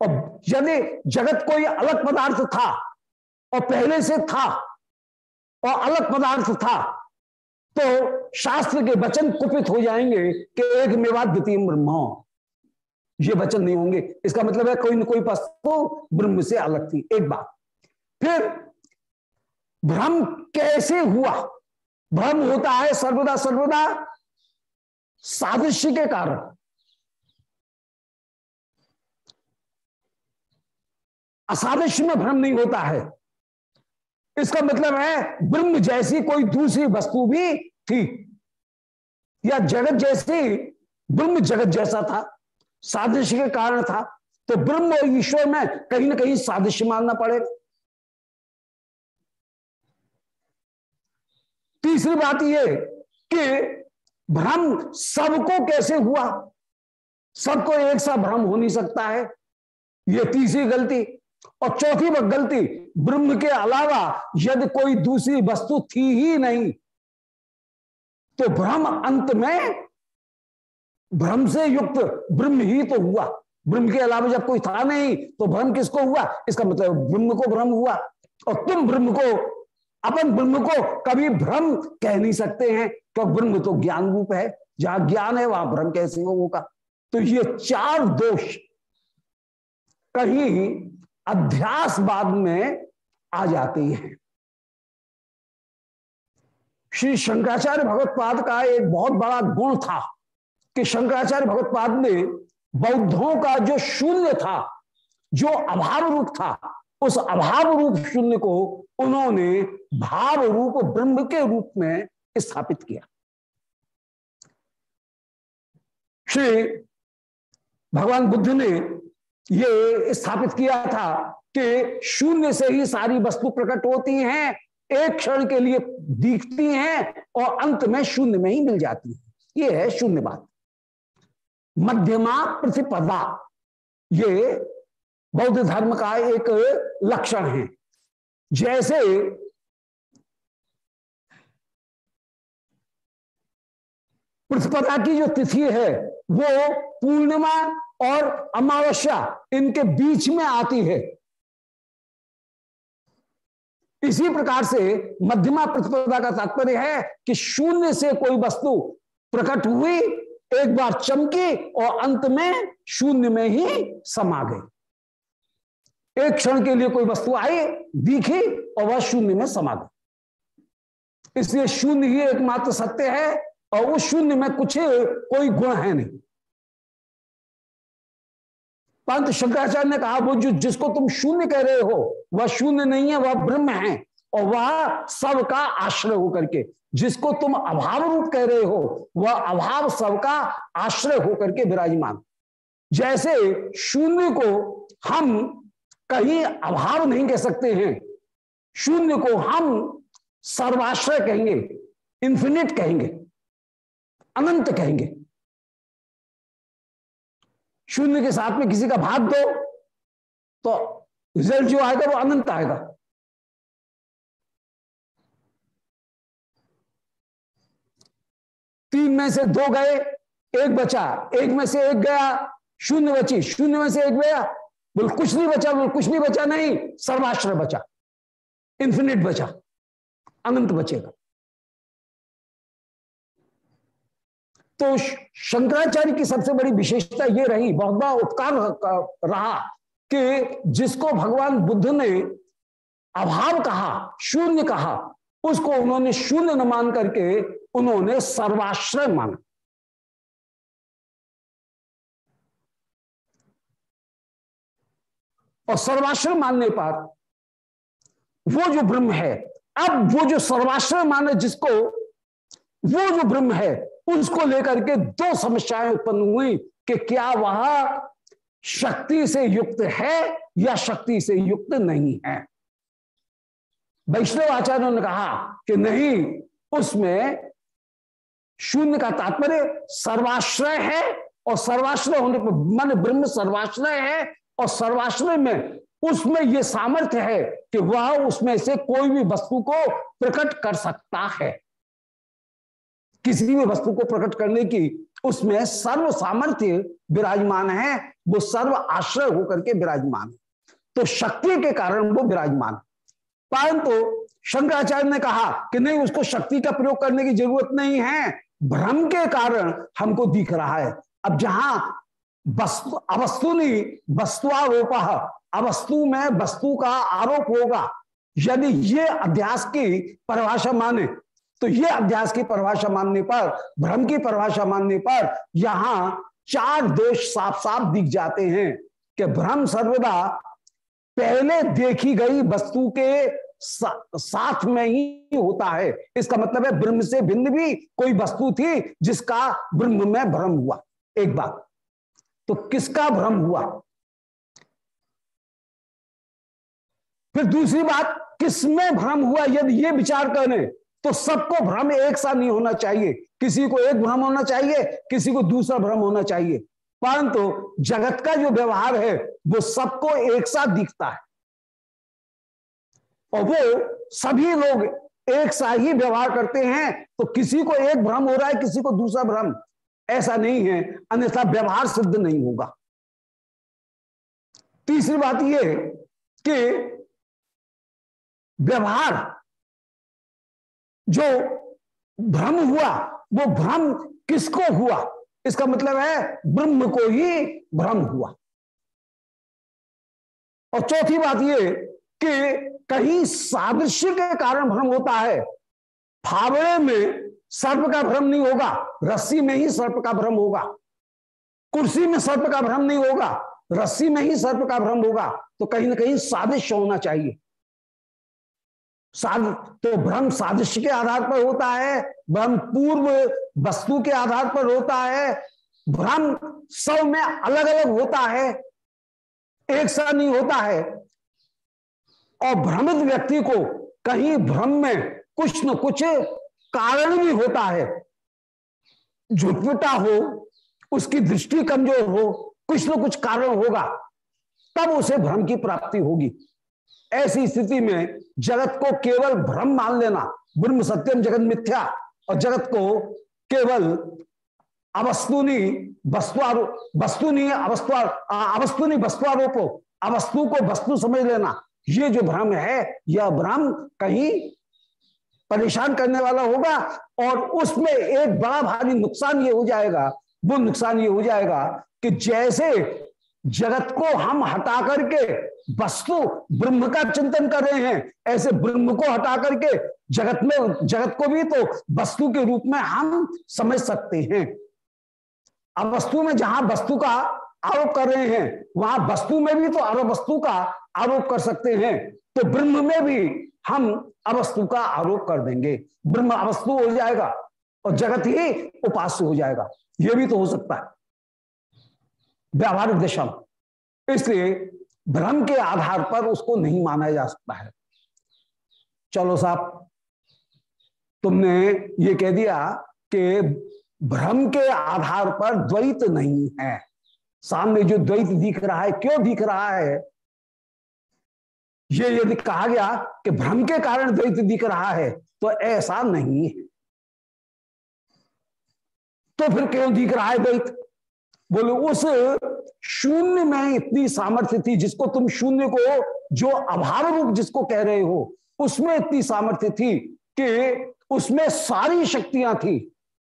और यदि जगत कोई अलग पदार्थ था और पहले से था और अलग पदार्थ था तो शास्त्र के वचन कुपित हो जाएँगे कि एक मेवा द्वितीय ब्रह्म। ये वचन नहीं होंगे। इसका मतलब है कोई न कोई वस्तु ब्रह्म से अलग थी। एक बात। फिर भ्रम कैसे हुआ? भ्रम होता है सर्वदा सर्वदा सादृश्य के कारण। असादृश्य में भ्रम नहीं होता है। इसका मतलब है ब्रह्म जैसी कोई दूसरी वस्तु भी थी, या जगत जैसी, ब्रह्म जगत जैसा था, सादृश्य के कारण था। तो ब्रह्म और ईश्वर में कहीं ना कहीं सादृश्य मानना पड़ेगा। तीसरी बात यह कि भ्रम सबको कैसे हुआ? सबको एक सा भ्रम हो नहीं सकता है। यह तीसरी गलती। और चौथी गलती, ब्रह्म के अलावा यदि कोई दूसरी वस्तु थी ही नहीं तो भ्रम अंत में भ्रम से युक्त ब्रह्म ही तो हुआ। ब्रह्म के अलावा जब कोई था नहीं तो भ्रम किसको हुआ? इसका मतलब ब्रह्म को भ्रम हुआ। और तुम ब्रह्म को अपन ब्रह्म को कभी भ्रम कह नहीं सकते हैं। तो ब्रह्म तो ज्ञान रूप है। जहाँ ज्ञान है, वहाँ भ्रम कैसे होगा? तो ये चार दोष कहीं अध्यास बाद में आ जाते हैं। श्री शंकराचार्य भगवतपाद का एक बहुत बड़ा गुण था कि शंकराचार्य भगवतपाद ने बौद्धों का जो शून्य था, जो अभाव रूप था उस अभाव रूप शून्य को उन्होंने भाव रूप ब्रह्म के रूप में स्थापित किया। श्री भगवान बुद्ध ने ये स्थापित किया था कि शून्य से ही सारी वस्तु प्रकट होती हैं, एक क्षण के लिए दिखती हैं और अंत में शून्य में ही मिल जाती है। ये है शून्य बात। मध्यमा प्रतिपदा ये बौद्ध धर्म का एक लक्षण है। जैसे प्रतिपदा की जो तिथि है, वो पूर्णिमा और अमावस्या इनके बीच में आती है। इसी प्रकार से मध्यमा प्रतिपदा का तात्पर्य है कि शून्य से कोई वस्तु प्रकट हुई, एक बार चमकी और अंत में शून्य में ही समा गई। एक क्षण के लिए कोई वस्तु आई, दिखी और वह शून्य में समा गई। इसलिए शून्य ही एकमात्र सत्य है और उस शून्य में कुछ कोई गुण है नहीं। परंतु शंकराचार्य ने कहा वो जो जिसको तुम शून्य कह रहे हो, वह शून्य नहीं है, वह ब्रह्म है और वह सबका आश्रय होकर के, जिसको तुम अभाव रूप कह रहे हो, वह अभाव सबका आश्रय होकर के विराजमान। जैसे शून्य को हम कहीं अभाव नहीं कह सकते हैं। शून्य को हम सर्वाश्रय कहेंगे इंफिनिट कहेंगे, अनंत कहेंगे। शून्य के साथ में किसी का भाग दो तो रिज़ल्ट जो आएगा वो अनंत आएगा। तीन में से दो गए, एक बचा, एक में से एक गया, शून्य बची, शून्य में से एक गया बोल, कुछ नहीं बचा, बोल, कुछ नहीं बचा, नहीं, सर्वाश्रय बचा इंफिनिट बचा, अनंत बचेगा। तो शंकराचार्य की सबसे बड़ी विशेषता ये रही, बहुत बड़ा उपकार रहा कि जिसको भगवान बुद्ध ने अभाव कहा, शून्य कहा, उसको उन्होंने शून्य न मान करके उन्होंने सर्वाश्रय माना। और सर्वाश्रय मानने पर वो जो ब्रह्म है, अब वो जो सर्वाश्रय माने जिसको, वो जो ब्रह्म है, उसको लेकर के दो समस्याएँ उत्पन्न हुई कि क्या वह शक्ति से युक्त है या शक्ति से युक्त नहीं है। वैष्णव आचार्यों ने कहा कि नहीं, उसमें शून्य का तात्पर्य सर्वाश्रय है और सर्वाश्रय होने पर, मन ब्रह्म सर्वाश्रय है और सर्वाश्रय में उसमें यह सामर्थ्य है कि वह उसमें से कोई भी वस्तु को प्रकट कर सकता है। किसी भी वस्तु को प्रकट करने की उसमें सर्व सामर्थ्य विराजमान है, वो सर्व आश्रय होकर के विराजमान है। तो शक्ति के कारण वो विराजमान परंतु शंकराचार्य ने कहा कि नहीं, उसको शक्ति का प्रयोग करने की ज़रूरत नहीं है। भ्रम के कारण हमको दिख रहा है। अब जहाँ वस्तु अवस्तुनी वस्तुआरोप। अवस्तु में वस्तु का आरोप होगा। यदि ये अध्यास की परिभाषा माने तो ये अध्यास की परिभाषा मानने पर भ्रम की परिभाषा मानने पर यहाँ चार दोष साफ़ साफ़ दिख जाते हैं कि भ्रम सर्वदा पहले देखी गई वस्तु के सा, साथ में ही होता है। इसका मतलब है ब्रह्म से भिन्न भी कोई वस्तु थी जिसका ब्रह्म में भ्रम हुआ। एक बात तो किसका भ्रम हुआ? फिर दूसरी बात, किसमें भ्रम हुआ? यदि ये विचार करें तो सबको भ्रम एक साथ नहीं होना चाहिए। किसी को एक भ्रम होना चाहिए, किसी को दूसरा भ्रम होना चाहिए। परंतु तो जगत का जो व्यवहार है, वो सबको एक साथ दिखता है। और वो सभी लोग एक साथ ही व्यवहार करते हैं तो किसी को एक भ्रम हो रहा है, किसी को दूसरा भ्रम। ऐसा नहीं है, अन्यथा व्यवहार सिद्ध नहीं होगा। तीसरी बात यह कि व्यवहार जो भ्रम हुआ, वो भ्रम किसको हुआ? इसका मतलब है ब्रह्म को ही भ्रम हुआ। और चौथी बात यह कि कहीं सादृश्य के कारण भ्रम होता है, फावड़े में सर्प का भ्रम नहीं होगा, रस्सी में ही सर्प का भ्रम होगा। कुर्सी में सर्प का भ्रम नहीं होगा, रस्सी में ही सर्प का भ्रम होगा तो कहीं ना कहीं सादृश्य होना चाहिए। साध तो भ्रम सादृश्य के आधार पर होता है, भ्रम पूर्व वस्तु के आधार पर होता है, भ्रम सब में अलग अलग होता है, एक सा नहीं होता है। और भ्रमित व्यक्ति को कहीं भ्रम में कुछ न कुछ कारण भी होता है। झुटपुटा हो, उसकी दृष्टि कमज़ोर हो, कुछ न कुछ कारण होगा, तब उसे भ्रम की प्राप्ति होगी। ऐसी स्थिति में जगत को केवल भ्रम मान लेना, ब्रह्म सत्यम जगत मिथ्या, और जगत को केवल अवस्तुनी वस्तुआरोप वस्तुनी अवस्तु अवस्तुनी वस्तुआरोपो अवस्तु को वस्तु समझ लेना, ये जो भ्रम है, यह भ्रम कहीं परेशान करने वाला होगा और उसमें एक बड़ा भारी नुकसान ये हो जाएगा, वो नुकसान ये हो जाएगा कि जैसे जगत को हम हटा करके वस्तु ब्रह्म का चिंतन कर रहे हैं, ऐसे ब्रह्म को हटा करके जगत में, जगत को भी तो वस्तु के रूप में हम समझ सकते हैं। अब वस्तु में जहाँ वस्तु का आरोप कर रहे हैं, वहाँ वस्तु में भी तो अवस्तु का आरोप कर सकते हैं। तो ब्रह्म में भी हम अवस्तु का आरोप कर देंगे। ब्रह्म अवस्तु हो जाएगा और जगत ही उपास्य हो जाएगा। यह भी तो हो सकता है। व्यावहारिक दिशा में। इसलिए भ्रम के आधार पर उसको नहीं माना जा सकता है। चलो साहब, तुमने ये कह दिया कि भ्रम के आधार पर द्वैत नहीं है। सामने जो द्वैत दिख रहा है, क्यों दिख रहा है? ये यदि कहा गया कि भ्रम के कारण द्वैत दिख रहा है तो ऐसा नहीं है। तो फिर क्यों दिख रहा है द्वैत? बोले, उस शून्य में इतनी सामर्थ्य थी जिसको तुम शून्य को, जो अभाव रूप जिसको कह रहे हो, उसमें इतनी सामर्थ्य थी कि उसमें सारी शक्तियाँ थी।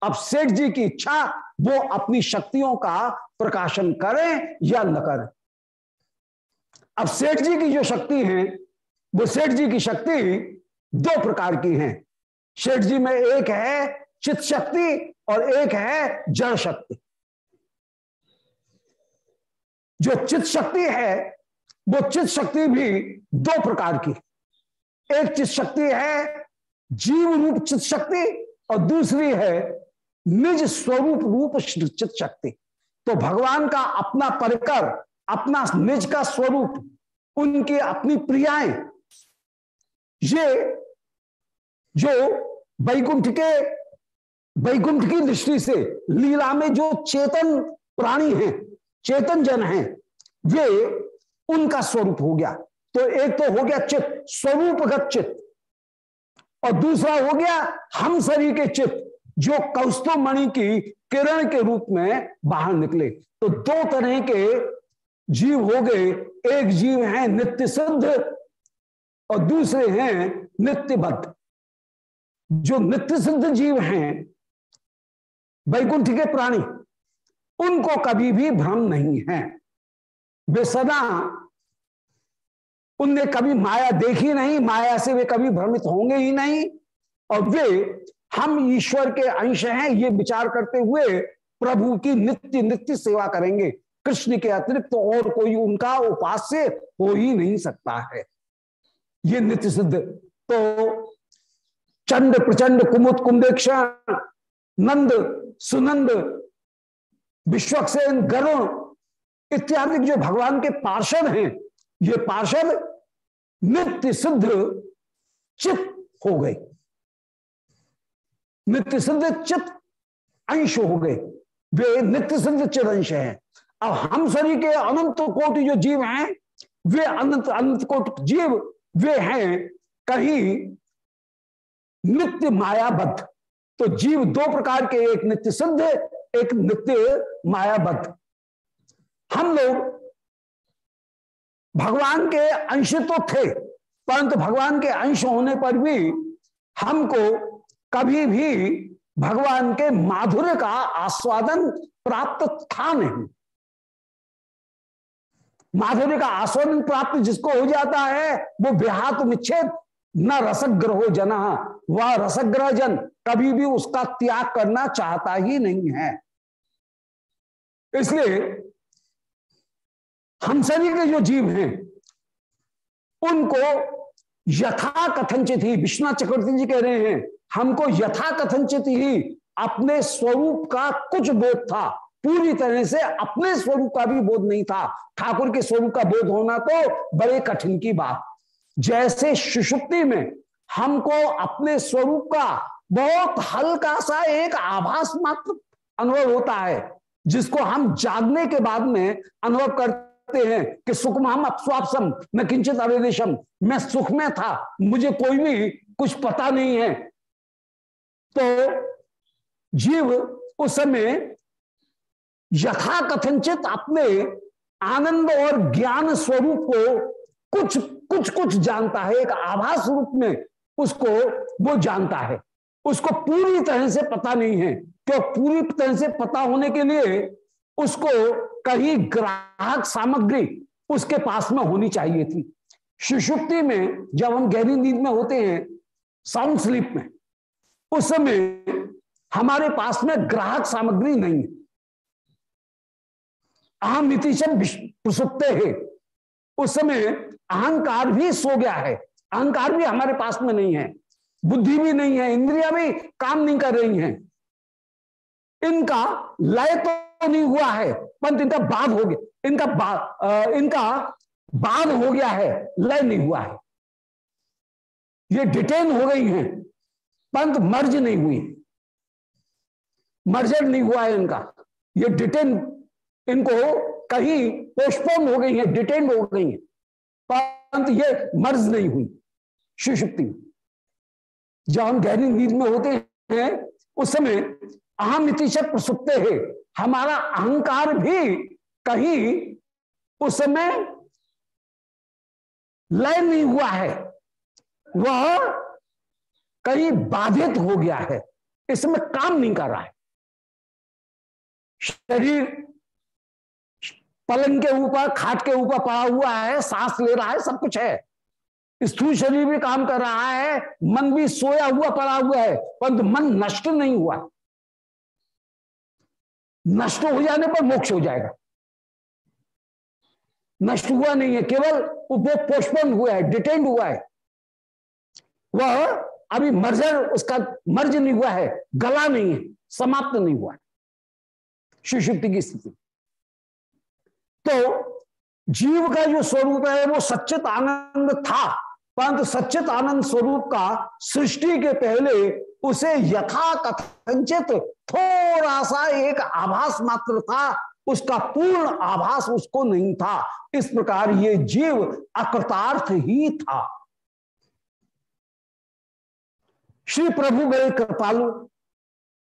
अब सेठ जी की इच्छा, वो अपनी शक्तियों का प्रकाशन करें या न करें। अब सेठ जी की जो शक्ति है, वो सेठ जी की शक्ति दो प्रकार की है। सेठ जी में एक है चित शक्ति और एक है जड़ शक्ति। जो चित शक्ति है, वो चित शक्ति भी दो प्रकार की एक चित शक्ति है जीव रूप चित शक्ति और दूसरी है निज स्वरूप रूप चित शक्ति। तो भगवान का अपना परिकर, अपना निज का स्वरूप उनकी अपनी प्रियाएँ। ये, जो वैकुंठ के, वैकुंठ की दृष्टि से लीला में जो चेतन प्राणी हैं, चेतन जन हैं, वे उनका स्वरूप हो गया। तो एक तो हो गया चित्त, स्वरूपगत चित्त। और दूसरा हो गया हम शरीर के चित्त, जो कौस्तु मणि की किरण के रूप में बाहर निकले। तो दो तरह के जीव हो गए, एक जीव है नित्य सिद्ध और दूसरे हैं नित्यबद्ध। जो नित्य सिद्ध जीव हैं, वैकुंठ के प्राणी, उनको कभी भी भ्रम नहीं है। वे सदा उनने कभी माया देखी नहीं, माया से वे कभी भ्रमित होंगे ही नहीं, और वे हम ईश्वर के अंश हैं, ये विचार करते हुए प्रभु की नित्य नित्य सेवा करेंगे। कृष्ण के अतिरिक्त तो और कोई उनका उपास्य हो ही नहीं सकता है। ये नित्य सिद्ध। तो चंड प्रचंड कुमुद कुंभेक्षण नंद, सुनंद, विश्वक्सेन, गरुण इत्यादि जो भगवान के पार्षद हैं, ये पार्षद नित्य सिद्ध चित हो गए। नित्य सिद्ध चित अंश हो गए। वे नित्य सिद्ध चित अंश हैं। अब हम शरीर के अनंत कोटि जो जीव हैं, वे अनंत अनंत कोट जीव वे हैं, कहीं नित्य मायाबद्ध। तो जीव दो प्रकार के, एक नित्य सिद्ध एक नित्य मायाबद्ध। हम लोग भगवान के अंश तो थे, परंतु भगवान के अंश होने पर भी हमको कभी भी भगवान के माधुर्य का आस्वादन प्राप्त था नहीं। माधुर्य का आस्वादन प्राप्त जिसको हो जाता है, वो बेहात निच्छेद। न रसग्रहो जना, वह रसग्रह जन कभी भी उसका त्याग करना चाहता ही नहीं है। इसलिए हम सभी के जो जीव हैं, उनको यथा कथनचित ही विश्वनाथ चक्रवर्ती जी कह रहे हैं, हमको यथा कथनचित ही अपने स्वरूप का कुछ बोध था। पूरी तरह से अपने स्वरूप का भी बोध नहीं था। ठाकुर के स्वरूप का बोध होना तो बड़े कठिन की बात। जैसे सुषुप्ति में हमको अपने स्वरूप का बहुत हल्का सा एक आभास मात्र अनुभव होता है, जिसको हम जागने के बाद में अनुभव करते हैं कि सुख हम अपस्वापसम न किंचित अवेदेशम मैं सुख में था, मुझे कोई भी कुछ पता नहीं है। तो जीव उस समय यथा कथनचित अपने आनंद और ज्ञान स्वरूप को कुछ कुछ कुछ जानता है, एक आभास रूप में उसको वो जानता है। उसको पूरी तरह से पता नहीं है। क्यों? पूरी तरह से पता होने के लिए उसको कहीं ग्राहक सामग्री उसके पास में होनी चाहिए थी। सुषुप्ति में जब हम गहरी नींद में होते हैं साउंड स्लीप में, उस समय हमारे पास में ग्राहक सामग्री नहीं है। अहम नीतिशम प्रसुप्त है। उस समय अहंकार भी सो गया है। अहंकार भी हमारे पास में नहीं है। बुद्धि भी नहीं है। इंद्रिया भी काम नहीं कर रही हैं। इनका लय तो नहीं हुआ है परंतु इनका बाध हो गया। इनका बा, आ, इनका बाद हो गया है लय नहीं हुआ है। ये डिटेन हो गई हैं परंतु मर्ज नहीं हुई। मर्जर नहीं हुआ है इनका। ये डिटेन इनको कहीं पोस्टपोन हो गई है डिटेन हो गई है। परंतु ये मर्ज नहीं हुई। सुषुप्ति। जब हम गहरी नींद में होते हैं, उस समय अहम इतिशत प्रसुप्ते है। हमारा अहंकार भी कहीं उस समय लय नहीं हुआ है। वह कहीं बाधित हो गया है। इसमें काम नहीं कर रहा है। शरीर पलंग के ऊपर, खाट के ऊपर पड़ा हुआ है, सांस ले रहा है, सब कुछ है। स्थूल शरीर भी काम कर रहा है, मन भी सोया हुआ, पड़ा हुआ है, परंतु मन नष्ट नहीं हुआ। नष्ट हो जाने पर मोक्ष हो जाएगा। नष्ट हुआ नहीं है, केवल वो पोस्टपोन हुआ है डिटेंड हुआ है। वह अभी मर्जर उसका मर्ज नहीं हुआ है, गला नहीं है, समाप्त नहीं हुआ है। सुषुप्ति की स्थिति। तो जीव का जो स्वरूप है वो सच्चित आनंद था, परंतु सच्चित आनंद स्वरूप का सृष्टि के पहले उसे यथा कथित थोड़ा सा एक आभास मात्र था, उसका पूर्ण आभास उसको नहीं था। इस प्रकार ये जीव अकृतार्थ ही था। श्री प्रभु गए कृपालु,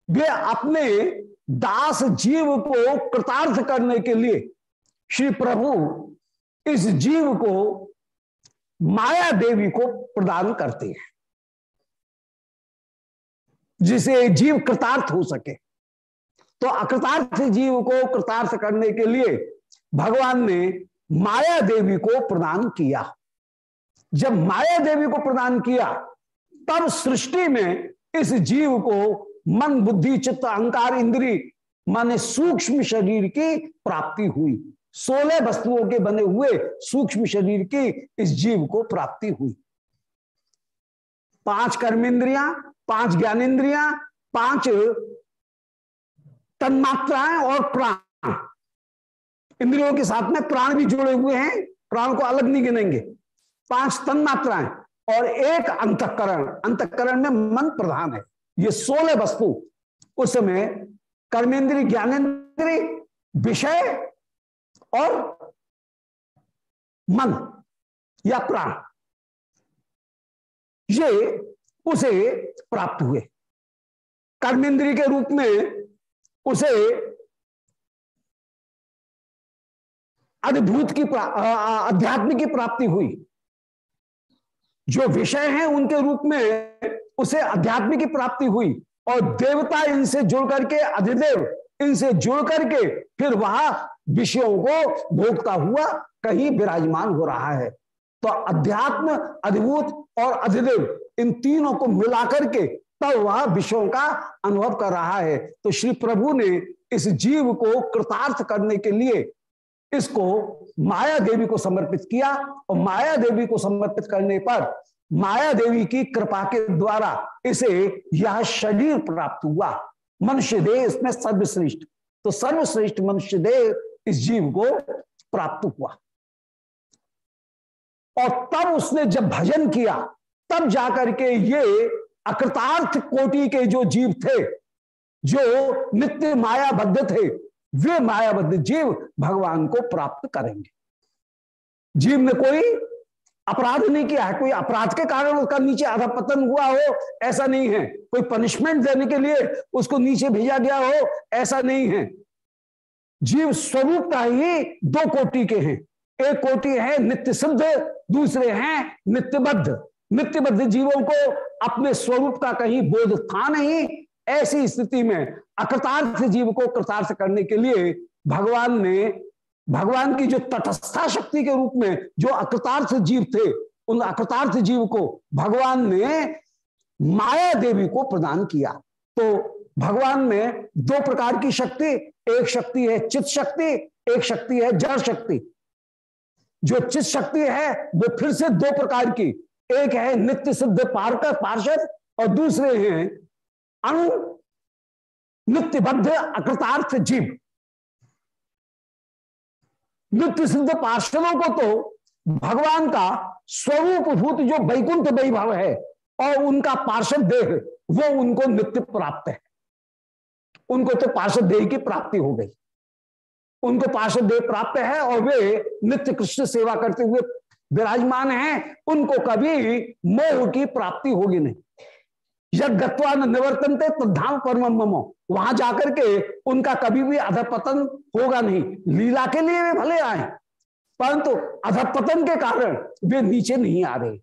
वे अपने दास जीव को कृतार्थ करने के लिए श्री प्रभु इस जीव को माया देवी को प्रदान करते हैं, जिसे जीव कृतार्थ हो सके। तो अकृतार्थ जीव को कृतार्थ करने के लिए भगवान ने माया देवी को प्रदान किया। जब माया देवी को प्रदान किया, तब सृष्टि में इस जीव को मन, बुद्धि, चित्त, अहंकार, इंद्री, माने सूक्ष्म शरीर की प्राप्ति हुई। सोलह वस्तुओं के बने हुए सूक्ष्म शरीर की इस जीव को प्राप्ति हुई। पाँच कर्मेंद्रिया, पाँच ज्ञानेन्द्रिया पाँच तन्मात्राएँ और प्राण। इंद्रियों के साथ में प्राण भी जुड़े हुए हैं, प्राण को अलग नहीं गिनेंगे। पाँच तन्मात्राएँ और एक अंतकरण। अंतकरण में मन प्रधान है। ये सोलह वस्तु, उस समय कर्मेंद्री ज्ञानेन्द्रीय विषय और मन या प्राण ये उसे प्राप्त हुए। कर्मेंद्री के रूप में उसे अद्भुत की अध्यात्म की प्राप्ति हुई। जो विषय हैं, उनके रूप में उसे अध्यात्म की प्राप्ति हुई और देवता इनसे जुड़ करके अधिदेव इनसे जुड़ करके फिर वहाँ विषयों को भोगता हुआ कहीं विराजमान हो रहा है। तो अध्यात्म, अद्भुत और अधिदेव इन तीनों को मिलाकर के तब वह विषयों का अनुभव कर रहा है। तो श्री प्रभु ने इस जीव को कृतार्थ करने के लिए इसको माया देवी को समर्पित किया और माया देवी को समर्पित करने पर माया देवी की कृपा के द्वारा इसे यह शरीर प्राप्त हुआ। मनुष्य देह इसमें सर्वश्रेष्ठ। तो सर्वश्रेष्ठ मनुष्य देह इस जीव को प्राप्त हुआ। और तब उसने जब भजन किया, तब जाकर के ये अकृतार्थ कोटि के जो जीव थे, जो नित्य मायाबद्ध थे, वे मायाबद्ध जीव भगवान को प्राप्त करेंगे। जीव ने कोई अपराध नहीं किया है। कोई अपराध के कारण उसका नीचे आधा पतन हुआ हो, ऐसा नहीं है। कोई पनिशमेंट देने के लिए उसको नीचे भेजा गया हो, ऐसा नहीं है। जीव स्वरूप का ही दो कोटि के हैं। एक कोटि है नित्य सिद्ध दूसरे हैं नित्यबद्ध। नित्यबद्ध जीवों को अपने स्वरूप का कहीं बोध था नहीं। ऐसी स्थिति में अकृतार्थ जीव को कृतार्थ करने के लिए भगवान ने भगवान की जो तटस्था शक्ति के रूप में जो अकृतार्थ जीव थे, उन अकृतार्थ जीव को भगवान ने माया देवी को प्रदान किया। तो भगवान में दो प्रकार की शक्ति, एक शक्ति है चित शक्ति, एक शक्ति है जड़ शक्ति। जो चित शक्ति है, वो फिर से दो प्रकार की, एक है नित्य सिद्ध पारकर पार्षद और दूसरे हैं अणु नित्यबद्ध अकृतार्थ जीव। नित्य सिद्ध पार्षदों को तो भगवान का स्वरूप भूत जो वैकुंठ वैभव है और उनका पार्षद देह, वो उनको नित्य प्राप्त है। उनको तो पार्षद देह की प्राप्ति हो गई। उनको पार्षद देह प्राप्त है और वे नित्य कृष्ण सेवा करते हुए विराजमान हैं। उनको कभी मोह की प्राप्ति होगी नहीं। गत्वा निवर्तनते तो धाम परम ममो। वहाँ जाकर के उनका कभी भी अधपतन होगा नहीं। लीला के लिए वे भले आए, परंतु अधपतन के कारण वे नीचे नहीं आ रहे।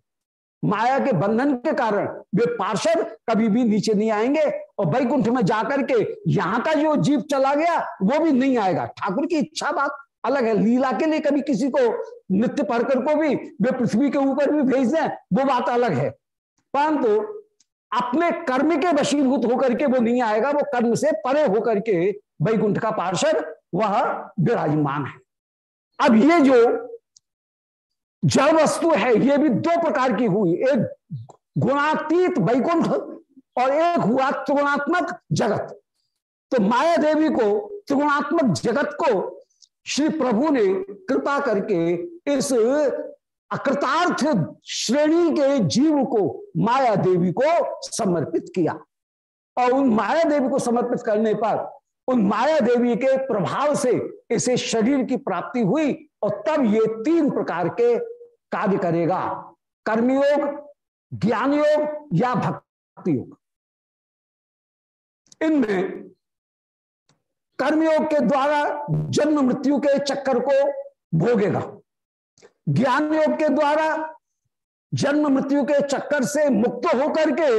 माया के बंधन के कारण वे पार्षद कभी भी नीचे नहीं आएँगे और वैकुंठ में जाकर के यहाँ का जो जीव चला गया, वो भी नहीं आएगा। ठाकुर की इच्छा बात अलग है। लीला के लिए कभी किसी को नित्य परकर को भी वे पृथ्वी के ऊपर भी भेज दें, वो बात अलग है। परंतु अपने कर्म के वशीभूत होकर के वो नहीं आएगा, वो कर्म से परे होकर के वैकुंठ का पार्षद वह विराजमान है। अब ये जो जड़ वस्तु है, ये भी दो प्रकार की हुई। एक गुणातीत वैकुंठ और एक हुआ त्रिगुणात्मक जगत। तो माया देवी को, त्रिगुणात्मक जगत को श्री प्रभु ने कृपा करके इस अकृतार्थ श्रेणी के जीव को माया देवी को समर्पित किया। और उन माया देवी को समर्पित करने पर उन माया देवी के प्रभाव से इसे शरीर की प्राप्ति हुई और तब ये तीन प्रकार के कार्य करेगा। कर्मयोग ज्ञान योग या भक्ति योग इनमें कर्मयोग के द्वारा जन्म मृत्यु के चक्कर को भोगेगा। ज्ञान योग के द्वारा जन्म मृत्यु के चक्कर से मुक्त होकर के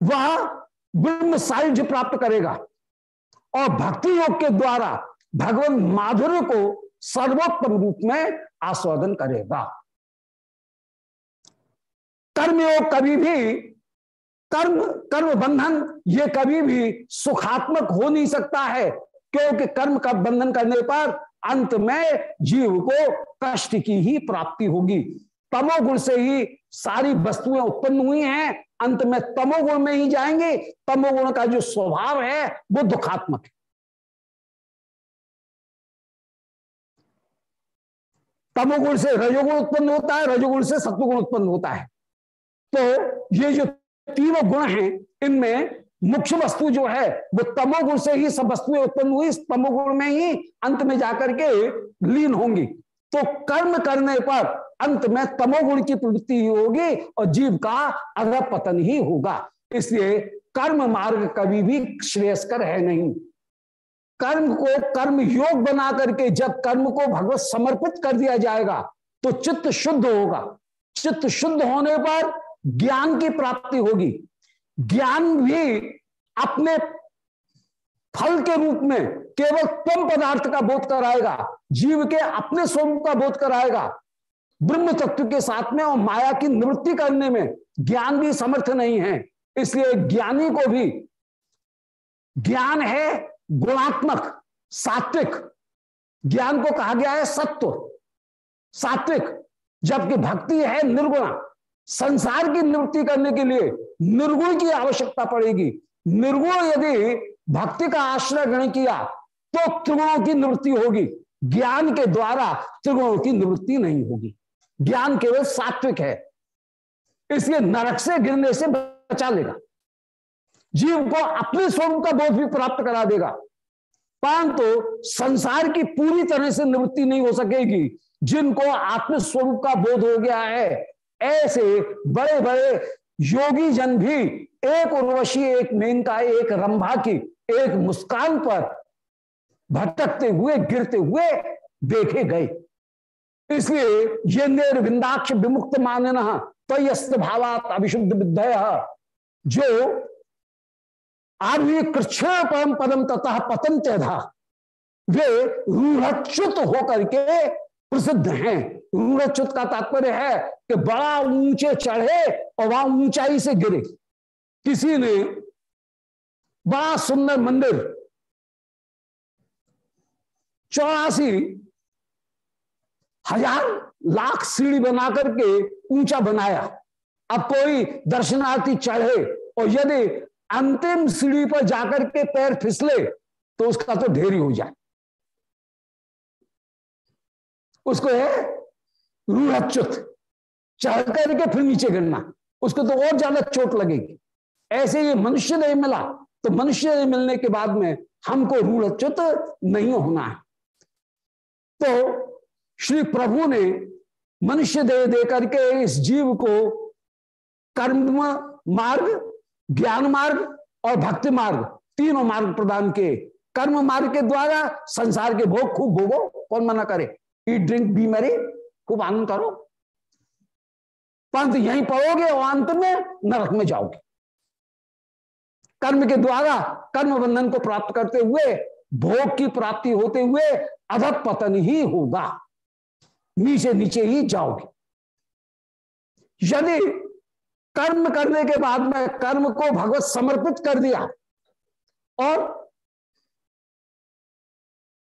वह ब्रह्म सायुज प्राप्त करेगा। और भक्ति योग के द्वारा भगवान माधुर्य को सर्वोत्तम रूप में आस्वादन करेगा। कर्मयोग कभी भी कर्म कर्म बंधन, ये कभी भी सुखात्मक हो नहीं सकता है, क्योंकि कर्म का बंधन करने पर अंत में जीव को कष्ट की ही प्राप्ति होगी। तमोगुण से ही सारी वस्तुएँ उत्पन्न हुई हैं। अंत में तमोगुण में ही जाएँगे। तमोगुण का जो स्वभाव है, वो दुखात्मक है। तमोगुण से रजोगुण उत्पन्न होता है, रजोगुण से सत्वगुण उत्पन्न होता है। तो ये जो तीनों गुण हैं, इनमें मुख्य वस्तु जो है, वो तमोगुण से ही सब वस्तुएँ उत्पन्न हुई तमोगुण में ही अंत में जाकर के लीन होंगी। तो कर्म करने पर अंत में तमोगुण की प्रवृत्ति होगी और जीव का अगर पतन ही होगा। इसलिए कर्म मार्ग कभी भी श्रेयस्कर है नहीं। कर्म को कर्म योग बना करके जब कर्म को भगवत समर्पित कर दिया जाएगा तो चित्त शुद्ध होगा। चित्त शुद्ध होने पर ज्ञान की प्राप्ति होगी। ज्ञान भी अपने फल के रूप में केवल तम पदार्थ का बोध कराएगा, जीव के अपने स्वरूप का बोध कराएगा। ब्रह्म तत्व के साथ में और माया की निवृत्ति करने में ज्ञान भी समर्थ नहीं है। इसलिए ज्ञानी को भी ज्ञान है गुणात्मक, सात्विक। ज्ञान को कहा गया है सत्व, सात्विक, जबकि भक्ति है निर्गुणा। संसार की निवृत्ति करने के लिए निर्गुण की आवश्यकता पड़ेगी। निर्गुण यदि भक्ति का आश्रय ग्रहण किया तो त्रिगुणों की निवृत्ति होगी। ज्ञान के द्वारा त्रिगुणों की निवृत्ति नहीं होगी। ज्ञान केवल सात्विक है। इसलिए नरक से गिरने से बचा लेगा। जीव को अपने स्वरूप का बोध भी प्राप्त करा देगा। परंतु तो संसार की पूरी तरह से निवृत्ति नहीं हो सकेगी, जिनको आत्म स्वरूप का बोध हो गया है। ऐसे बड़े बड़े योगी जन भी, एक उर्वशी, एक मेनका एक रंभा की एक मुस्कान पर भटकते हुए, गिरते हुए देखे गए। इसलिए ये निर्विंदाक्ष विमुक्त मानना तयस्त भावात अभिशुद्ध विद्य जो आर्य कृष्ण परम पदम तथा पतन चेधा वे रूढ़च्युत होकर के प्रसिद्ध हैं। रूढ़च्युत का तात्पर्य है कि बड़ा ऊँचे चढ़े और वहाँ ऊंचाई से गिरे। किसी ने बड़ा सुंदर मंदिर, चौरासी हज़ार लाख सीढ़ी बना करके ऊँचा बनाया। अब कोई दर्शनार्थी चढ़े और यदि अंतिम सीढ़ी पर जाकर के पैर फिसले तो उसका तो ढेरी हो जाए। उसको है रूढ़च्युत चढ़ करके फिर नीचे गिरना, उसको तो और ज़्यादा चोट लगेगी। ऐसे ये मनुष्य नहीं मिला तो मनुष्य मिलने के बाद में हमको रूढ़च्युत नहीं होना है। तो श्री प्रभु ने मनुष्य देह दे करके इस जीव को कर्म मार्ग, ज्ञान मार्ग और भक्ति मार्ग, तीनों मार्ग प्रदान किए। कर्म मार्ग के द्वारा संसार के भोग खूब भोगो, कौन मना करे? ईट ड्रिंक बी मेरी खूब आनंद करो। परंतु यहीं पढ़ोगे और अंत में नरक में जाओगे। कर्म के द्वारा कर्म बंधन को प्राप्त करते हुए, भोग की प्राप्ति होते हुए अधप पतन ही होगा। नीचे नीचे ही जाओगे। यदि कर्म करने के बाद में कर्म को भगवत समर्पित कर दिया और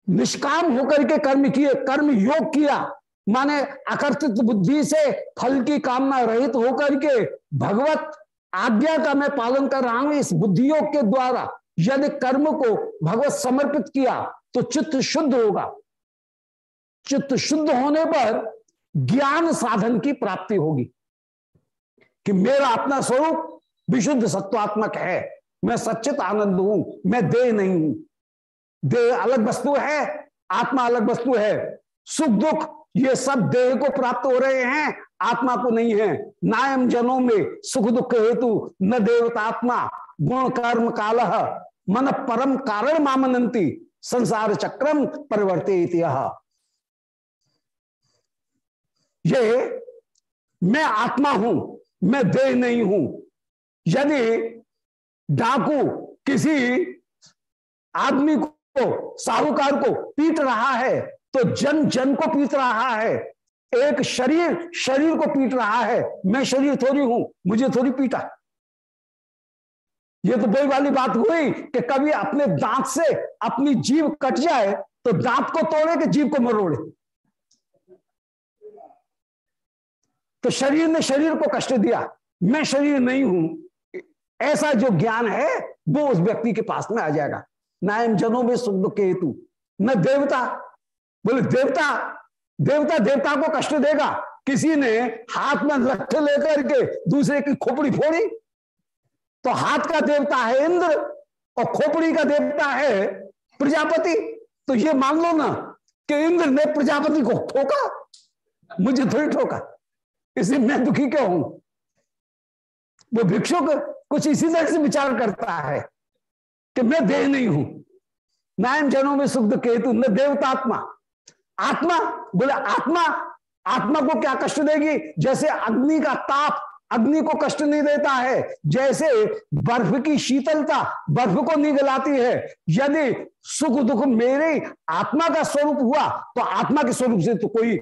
निष्काम होकर के कर्म किए, कर्म योग किया माने अकर्तित बुद्धि से फल की कामना रहित होकर के भगवत आज्ञा का मैं पालन कर रहा हूँ इस बुद्धि योग के द्वारा। यदि कर्म को भगवत समर्पित किया तो चित्त शुद्ध होगा। चित्त शुद्ध होने पर ज्ञान साधन की प्राप्ति होगी कि मेरा अपना स्वरूप विशुद्ध सत्वात्मक है। मैं सचित आनंद हूँ, मैं देह नहीं हूँ। देह अलग वस्तु है, आत्मा अलग वस्तु है। सुख दुख ये सब देह को प्राप्त हो रहे हैं, आत्मा को नहीं है। नायम जनों में सुख दुख हेतु न देवतात्मा, गुण कर्म काल मन परम कारण मामनंती, संसार चक्रम परिवर्ते ये मैं आत्मा हूँ, मैं देह नहीं हूँ। यदि डाकू किसी आदमी को, साहूकार को पीट रहा है तो जन जन को पीट रहा है। एक शरीर शरीर को पीट रहा है। मैं शरीर थोड़ी हूँ, मुझे थोड़ी पीटा। ये तो वही वाली बात हुई कि कभी अपने दांत से अपनी जीव कट जाए तो दांत को तोड़े कि जीव को मरोड़े? तो शरीर ने शरीर को कष्ट दिया। मैं शरीर नहीं हूँ। ऐसा जो ज्ञान है, वो उस व्यक्ति के पास में आ जाएगा। नायम जनों में सुख दुख हेतु। न देवता बोले, देवता देवता देवता को कष्ट देगा। किसी ने हाथ में लठ लेकर के दूसरे की खोपड़ी फोड़ी तो हाथ का देवता है इंद्र और खोपड़ी का देवता है प्रजापति। तो ये मान लो ना कि इंद्र ने प्रजापति को ठोका, मुझे थोड़ी ठोका, इसलिए मैं दुखी क्यों हूँ? वो भिक्षुक कुछ इसी तरह से विचार करता है कि मैं देह नहीं हूँ नायम जनों में सुख केतु न देवतात्मा। आत्मा, बोले, आत्मा आत्मा को क्या कष्ट देगी? जैसे अग्नि का ताप अग्नि को कष्ट नहीं देता है, जैसे बर्फ़ की शीतलता बर्फ़ को नहीं गलाती है, यदि सुख दुख मेरे आत्मा का स्वरूप हुआ तो आत्मा के स्वरूप से तो कोई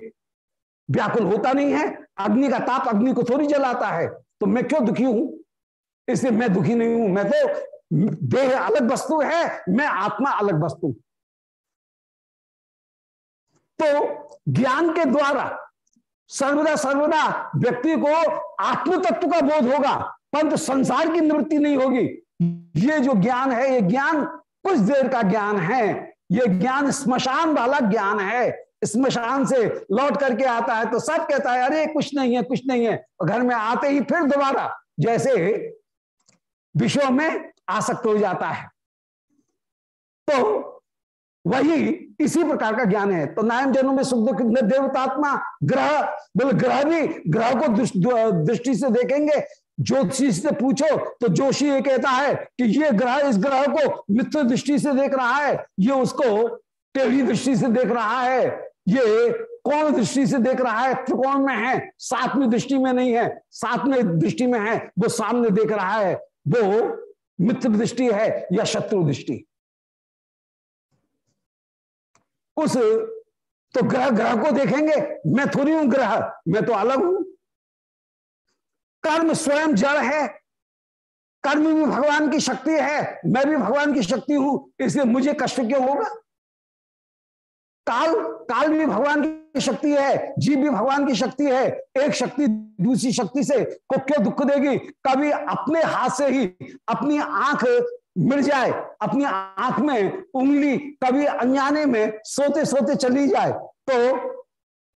व्याकुल होता नहीं है। अग्नि का ताप अग्नि को थोड़ी जलाता है। तो मैं क्यों दुखी हूँ? इसलिए मैं दुखी नहीं हूँ। मैं तो देह अलग वस्तु है, मैं आत्मा अलग वस्तु तो ज्ञान के द्वारा सर्वदा सर्वदा व्यक्ति को आत्म तत्व का बोध होगा, परंतु संसार की निवृत्ति नहीं होगी। ये जो ज्ञान है, ये ज्ञान कुछ देर का ज्ञान है। ये ज्ञान स्मशान वाला ज्ञान है। स्मशान से लौट करके आता है तो सब कहता है, अरे, कुछ नहीं है, कुछ नहीं है। घर में आते ही फिर दोबारा जैसे विषयों में आसक्त हो जाता है। तो वही इसी प्रकार का ज्ञान है। तो नायम जनों में सुख दुख देवतात्मा ग्रह, बोले ग्रह भी ग्रह को दृष्टि से देखेंगे, ज्योतिषी से पूछो तो जोशी ये कहता है कि ये ग्रह इस ग्रह को मित्र दृष्टि से देख रहा है, ये उसको टेढ़ी दृष्टि से देख रहा है, ये कौन दृष्टि से देख रहा है, त्रिकोण में है, सातवीं दृष्टि में नहीं है, सातवें दृष्टि में है, वो सामने देख रहा है, वो मित्र दृष्टि है या शत्रु दृष्टि। उस तो ग्रह ग्रह को देखेंगे। मैं थोड़ी हूँ ग्रह, मैं तो अलग हूँ। कर्म स्वयं जड़ है। कर्म भी भगवान की शक्ति है। मैं भी भगवान की शक्ति हूँ, इसलिए मुझे कष्ट क्यों होगा? काल काल भी भगवान की शक्ति है, जीव भी भगवान की शक्ति है। एक शक्ति दूसरी शक्ति से को क्यों दुख देगी? कभी अपने हाथ से ही, अपनी आँख मिल जाए, अपनी आँख में उंगली कभी अनजाने में सोते सोते चली जाए तो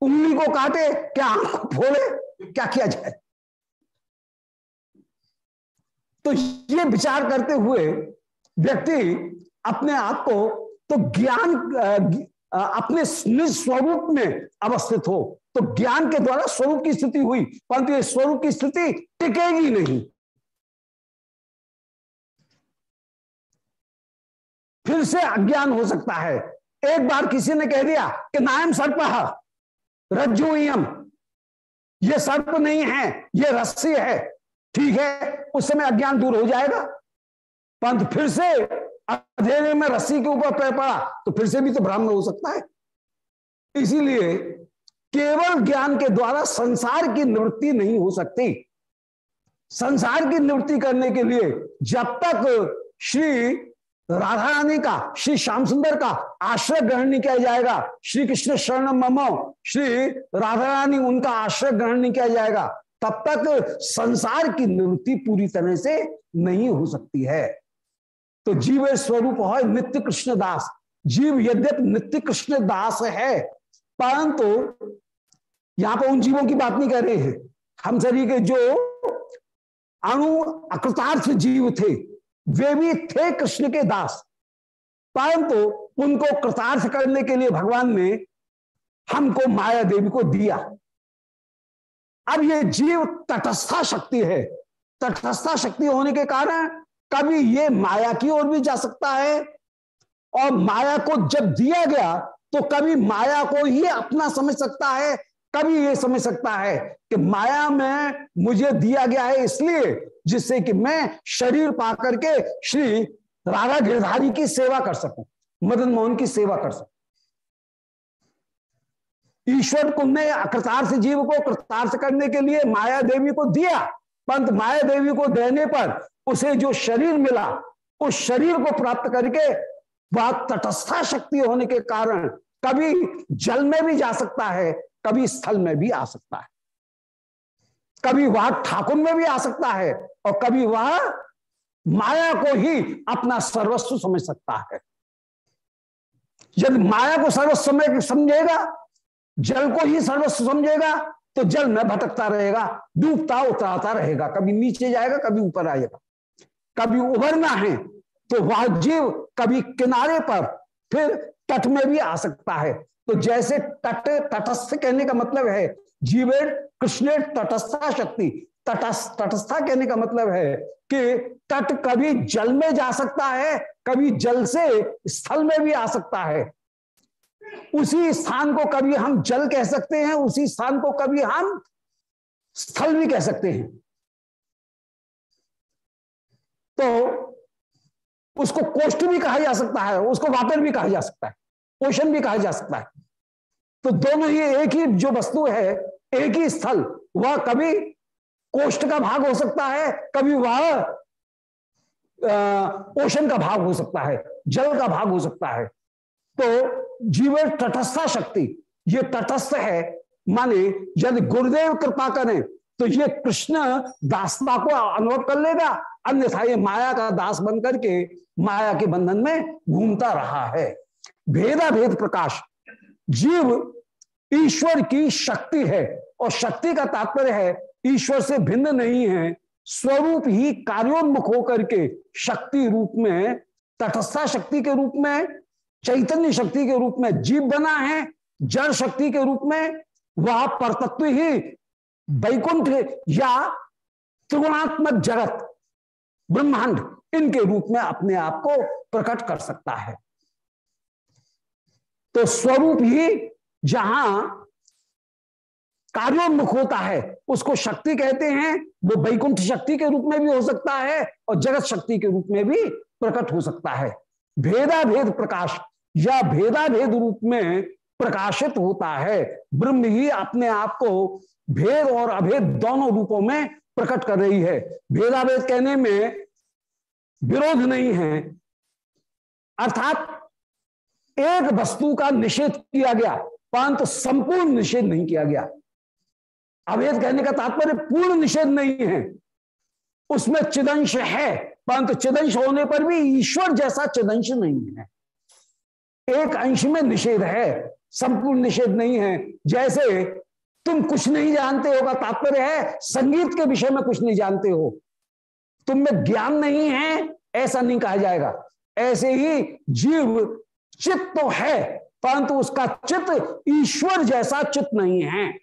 उंगली को काटे, क्या आँख को फोड़े, क्या किया जाए? तो ये विचार करते हुए व्यक्ति अपने आप को तो ज्ञान अपने निज स्वरूप में अवस्थित हो। तो ज्ञान के द्वारा स्वरूप की स्थिति हुई, परंतु ये स्वरूप की स्थिति टिकेगी नहीं। फिर से अज्ञान हो सकता है। एक बार किसी ने कह दिया कि नायम सर्प रज्जु ये सर्प नहीं है, ये रस्सी है। ठीक है, उस समय अज्ञान दूर हो जाएगा। परंतु फिर से अंधेरे में रस्सी के ऊपर पैर पड़ा तो फिर से भी तो भ्रम हो सकता है। इसीलिए केवल ज्ञान के द्वारा संसार की निवृत्ति नहीं हो सकती। संसार की निवृत्ति करने के लिए जब तक श्री राधा रानी का, श्री श्याम सुंदर का आश्रय ग्रहण नहीं किया जाएगा। श्री कृष्ण शरण ममो, श्री राधा रानी उनका आश्रय ग्रहण नहीं किया जाएगा। तब तक संसार की निवृत्ति पूरी तरह से नहीं हो सकती है। तो जीव स्वरूप है नित्य कृष्ण दास। जीव यद्यप नित्य कृष्ण दास है, परंतु यहाँ पर उन जीवों की बात नहीं कर रहे हैं। हम सभी के जो अणु, अकृतार्थ जीव थे वे भी थे कृष्ण के दास। परंतु उनको कृतार्थ करने के लिए भगवान ने हमको माया देवी को दिया। अब ये जीव तटस्था शक्ति है। तटस्था शक्ति होने के कारण कभी ये माया की ओर भी जा सकता है। और माया को जब दिया गया तो कभी माया को ही अपना समझ सकता है कभी ये समझ सकता है कि माया में मुझे दिया गया है इसलिए जिससे कि मैं शरीर पा करके श्री राधा गिरधारी की सेवा कर सकूँ, मदन मोहन की सेवा कर सकूँ। ईश्वर को कृतार्थ जीव को कृतार्थ करने के लिए माया देवी को दिया पंत माया देवी को देने पर उसे जो शरीर मिला, उस शरीर को प्राप्त करके वह तटस्था शक्ति होने के कारण कभी जल में भी जा सकता है कभी स्थल में भी आ सकता है। कभी वह ठाकुर में भी आ सकता है और कभी वह माया को ही अपना सर्वस्व समझ सकता है। यदि माया को सर्वस्व समझेगा, जल को ही सर्वस्व समझेगा तो जल में भटकता रहेगा, डूबता उतराता रहेगा, कभी नीचे जाएगा, कभी ऊपर आएगा। कभी उभरना है तो वह जीव कभी किनारे पर फिर तट में भी आ सकता है। तो जैसे तट, तटस्थ कहने का मतलब है जीवे कृष्ण तटस्था शक्ति। तटस्थ, तटस्था कहने का मतलब है कि तट कभी जल में जा सकता है, कभी जल से स्थल में भी आ सकता है। उसी स्थान को कभी हम जल कह सकते हैं, उसी स्थान को कभी हम स्थल भी कह सकते हैं। तो उसको कोष्ट भी कहा जा सकता है, उसको वाटर भी कहा जा सकता है, ओशन भी कहा जा सकता है। तो दोनों ही एक ही जो वस्तु है, एक ही स्थल, वह कभी कोष्ठ का भाग हो सकता है, कभी वह ओशन का भाग हो सकता है, जल का भाग हो सकता है। तो जीवन तटस्था शक्ति, ये तटस्थ है, माने यदि गुरुदेव कृपा करें तो ये कृष्ण दासता को अनुभव कर लेगा, अन्यथा ये माया का दास बन करके माया के बंधन में घूमता रहा है। भेदा भेद प्रकाश जीव ईश्वर की शक्ति है और शक्ति का तात्पर्य है, ईश्वर से भिन्न नहीं है, स्वरूप ही कार्योन्मुख होकर के शक्ति रूप में तटस्था शक्ति के रूप में चैतन्य शक्ति के रूप में जीव बना है, जड़ शक्ति के रूप में, वह परतत्व ही वैकुंठ या त्रिगुणात्मक जगत, ब्रह्मांड इनके रूप में अपने आप को प्रकट कर सकता है। तो स्वरूप ही जहाँ कार्योन्मुख होता है, उसको शक्ति कहते हैं, वो वैकुंठ शक्ति के रूप में भी हो सकता है और जगत शक्ति के रूप में भी प्रकट हो सकता है। भेदा भेद प्रकाश, या भेदा भेद रूप में प्रकाशित होता है। ब्रह्म ही अपने आप को भेद और अभेद दोनों रूपों में प्रकट कर रही है। भेदाभेद कहने में विरोध नहीं है। अर्थात एक वस्तु का निषेध किया गया परंतु संपूर्ण निषेध नहीं किया गया। अवेद कहने का तात्पर्य, पूर्ण निषेध नहीं है। उसमें चिदंश है, परंतु चिदंश होने पर भी ईश्वर जैसा चिदंश नहीं है। एक अंश में निषेध है, संपूर्ण निषेध नहीं है। जैसे तुम कुछ नहीं जानते होगा तात्पर्य है, संगीत के विषय में कुछ नहीं जानते हो। तुम में ज्ञान नहीं है, ऐसा नहीं कहा जाएगा। ऐसे ही जीव चित्त तो है, परंतु उसका चित्त ईश्वर जैसा चित्त नहीं है।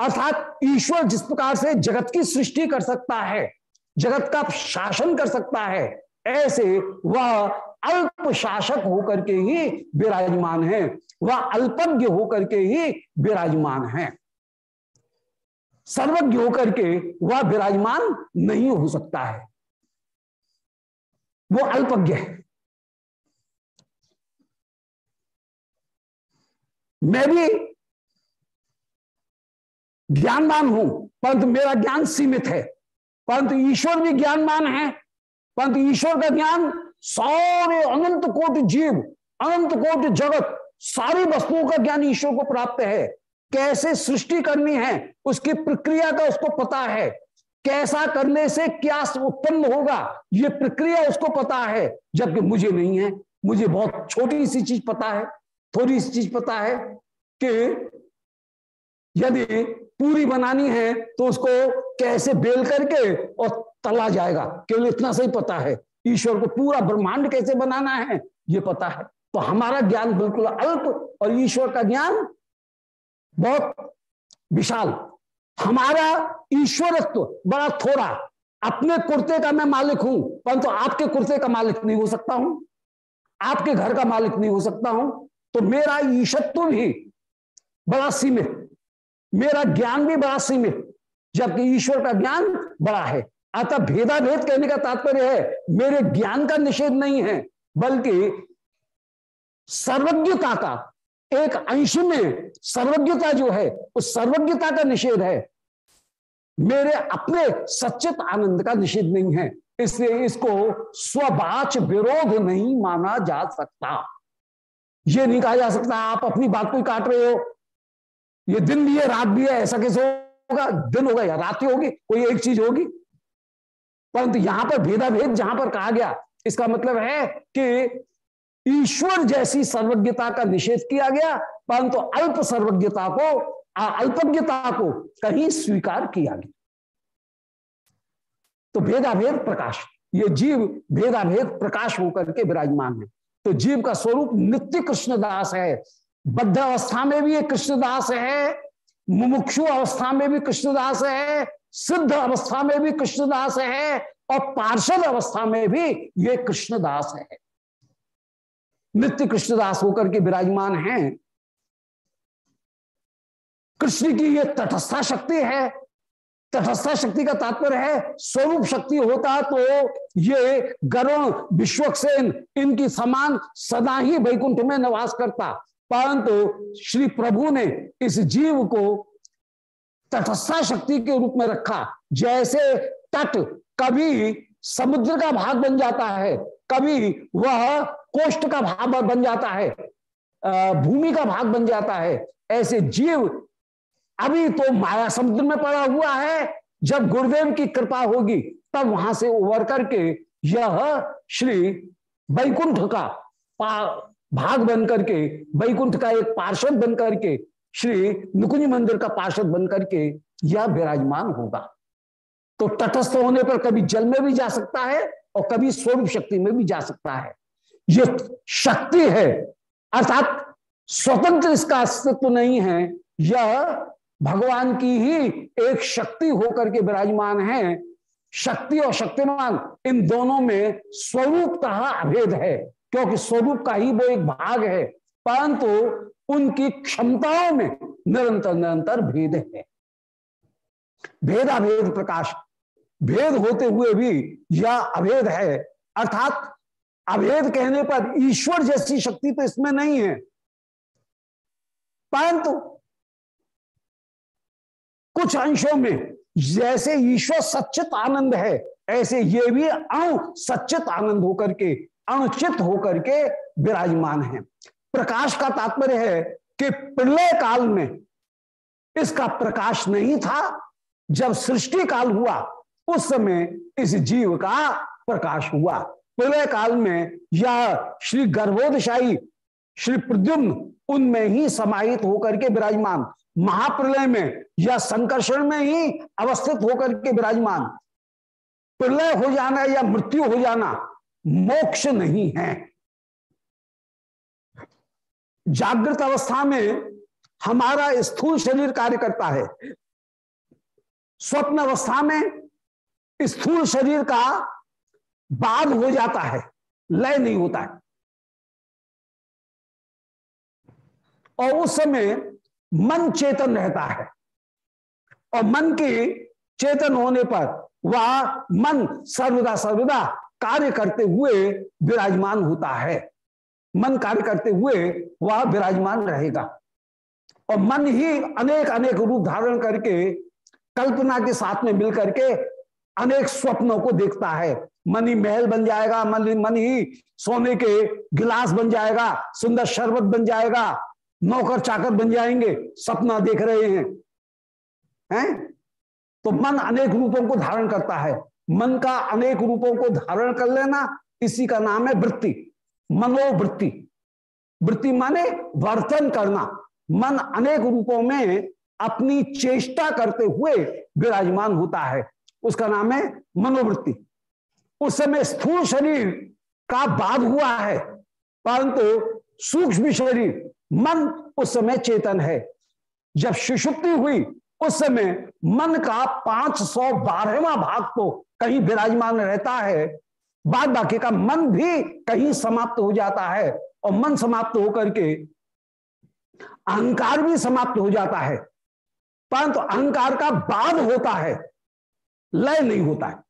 अर्थात ईश्वर जिस प्रकार से जगत की सृष्टि कर सकता है, जगत का शासन कर सकता है, ऐसे वह अल्प शासक होकर के ही विराजमान है, वह अल्पज्ञ होकर के ही विराजमान है। सर्वज्ञ होकर के वह विराजमान नहीं हो सकता है। वो अल्पज्ञ है। मैं भी ज्ञानवान हूँ, परंतु मेरा ज्ञान सीमित है। परंतु ईश्वर भी ज्ञानवान है, परंतु ईश्वर का ज्ञान सारे अनंत कोट जीव, अनंत कोटि जगत, सारी वस्तुओं का ज्ञान ईश्वर को प्राप्त है। कैसे सृष्टि करनी है, उसकी प्रक्रिया का उसको पता है। कैसा करने से क्या उत्पन्न होगा, ये प्रक्रिया उसको पता है, जबकि मुझे नहीं है। मुझे बहुत छोटी सी चीज़ पता है। थोड़ी सी चीज़ पता है कि यदि पूरी बनानी है तो उसको कैसे बेल करके और तला जाएगा। केवल इतना सही पता है। ईश्वर को पूरा ब्रह्मांड कैसे बनाना है, ये पता है। तो हमारा ज्ञान बिल्कुल अल्प और ईश्वर का ज्ञान बहुत विशाल। हमारा ईश्वरत्व बड़ा थोड़ा। अपने कुर्ते का मैं मालिक हूँ, परंतु तो आपके कुर्ते का मालिक नहीं हो सकता हूँ। आपके घर का मालिक नहीं हो सकता हूँ। तो मेरा ईशत्व भी बड़ा सीमित, मेरा ज्ञान भी बड़ा सीमित, जबकि ईश्वर का ज्ञान बड़ा है। अतः भेदा भेद कहने का तात्पर्य है, मेरे ज्ञान का निषेध नहीं है, बल्कि सर्वज्ञता का, एक अंश में सर्वज्ञता जो है, उस सर्वज्ञता का निषेध है। मेरे अपने सचित आनंद का निषेध नहीं है, इसलिए इसको स्वबाच विरोध नहीं माना जा सकता। ये नहीं कहा जा सकता, आप अपनी बात को ही काट रहे हो। ये दिन भी है, रात भी है, ऐसा कैसे होगा? दिन होगा या रात ही होगी, कोई एक चीज़ होगी। परंतु यहाँ पर भेदा भेद जहाँ पर कहा गया, इसका मतलब है कि ईश्वर जैसी सर्वज्ञता का निषेध किया गया, परंतु अल्प सर्वज्ञता को, अल्पज्ञता को कहीं स्वीकार किया गया। तो भेदाभेद प्रकाश, ये जीव भेदाभेद प्रकाश होकर के विराजमान है। तो जीव का स्वरूप नित्य कृष्णदास है। बद्ध अवस्था में भी ये कृष्णदास है। मुमुक्षु अवस्था में भी कृष्णदास है। सिद्ध अवस्था में भी कृष्णदास है। और पार्षद अवस्था में भी ये कृष्णदास है। नित्य कृष्णदास होकर के विराजमान हैं। कृष्ण की ये तटस्था शक्ति है। तटस्था शक्ति का तात्पर्य है, स्वरूप शक्ति होता तो ये गरुण, विश्वक्सेन, इनकी समान सदा ही वैकुंठ में निवास करता। परंतु श्री प्रभु ने इस जीव को तटस्था शक्ति के रूप में रखा। जैसे तट कभी समुद्र का भाग बन जाता है, कभी वह कोष्ट का भाग बन जाता है भूमि का भाग बन जाता है, ऐसे जीव अभी तो माया समुद्र में पड़ा हुआ है। जब गुरुदेव की कृपा होगी, तब वहाँ से उबर करके यह श्री वैकुंठ का भाग बन करके, वैकुंठ का एक पार्षद बन करके, श्री नुकुंज मंदिर का पार्षद बन करके यह विराजमान होगा। तो तटस्थ होने पर कभी जल में भी जा सकता है और कभी स्वरूप शक्ति में भी जा सकता है। ये शक्ति है, अर्थात स्वतंत्र इसका अस्तित्व नहीं है। यह भगवान की ही एक शक्ति होकर के विराजमान है। शक्ति और शक्तिमान इन दोनों में स्वरूपतः अभेद है, क्योंकि स्वरूप का ही वो एक भाग है, परंतु उनकी क्षमताओं में निरंतर निरंतर भेद है। भेदाभेद प्रकाश, भेद होते हुए भी यह अभेद है। अर्थात अभेद कहने पर ईश्वर जैसी शक्ति तो इसमें नहीं है, परंतु कुछ अंशों में, जैसे ईश्वर सच्चित आनंद है, ऐसे ये भी अणु सच्चित आनंद होकर के अणुचित होकर के विराजमान है। प्रकाश का तात्पर्य है कि प्रलय काल में इसका प्रकाश नहीं था। जब सृष्टि काल हुआ, उस समय इस जीव का प्रकाश हुआ। प्रलय काल में यह श्री गर्भोदशाही श्री प्रद्युम्न, उनमें ही समाहित होकर के विराजमान। महाप्रलय में या संकर्षण में ही अवस्थित होकर के विराजमान। प्रलय हो जाना या मृत्यु हो जाना मोक्ष नहीं है। जागृत अवस्था में हमारा स्थूल शरीर कार्य करता है। स्वप्न अवस्था में स्थूल शरीर का बाद हो जाता है, लय नहीं होता है। और उस समय मन चेतन रहता है। और मन के चेतन होने पर वह मन सर्वदा सर्वदा कार्य करते हुए विराजमान होता है। मन कार्य करते हुए वह विराजमान रहेगा। और मन ही अनेक अनेक रूप धारण करके, कल्पना के साथ में मिलकर के अनेक स्वप्नों को देखता है। मन ही महल बन जाएगा, मन मन ही सोने के गिलास बन जाएगा, सुंदर शरबत बन जाएगा नौकर चाकर बन जाएँगे, सपना देख रहे हैं। हैं? तो मन अनेक रूपों को धारण करता है। मन का अनेक रूपों को धारण कर लेना, इसी का नाम है वृत्ति। मनोवृत्ति। वृत्ति माने वर्तन करना। मन अनेक रूपों में अपनी चेष्टा करते हुए विराजमान होता है। उसका नाम है मनोवृत्ति। उस समय स्थूल शरीर का बाद हुआ है, परंतु सूक्ष्म शरीर मन उस समय चेतन है। जब सुषुप्ति हुई, उस समय मन का पाँच सौ बारहवा भाग तो कहीं विराजमान रहता है। बाद बाकी का मन भी कहीं समाप्त हो जाता है और मन समाप्त होकर के अहंकार भी समाप्त हो जाता है। परंतु अहंकार का बाद होता है, लय नहीं होता है।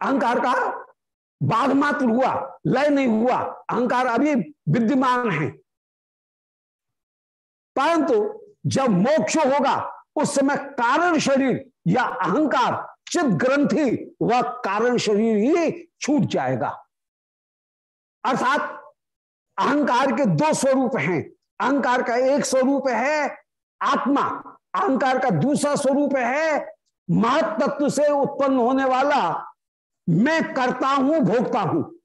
अहंकार का बाघ मात्र हुआ, लय नहीं हुआ, अहंकार अभी विद्यमान है। परंतु जब मोक्ष होगा, उस समय कारण शरीर या अहंकार, चित ग्रंथि, वह कारण शरीर ही छूट जाएगा। अर्थात अहंकार के दो स्वरूप हैं। अहंकार का एक स्वरूप है आत्मा, अहंकार का दूसरा स्वरूप है महत तत्व से उत्पन्न होने वाला मैं करता हूँ, भोगता हूँ।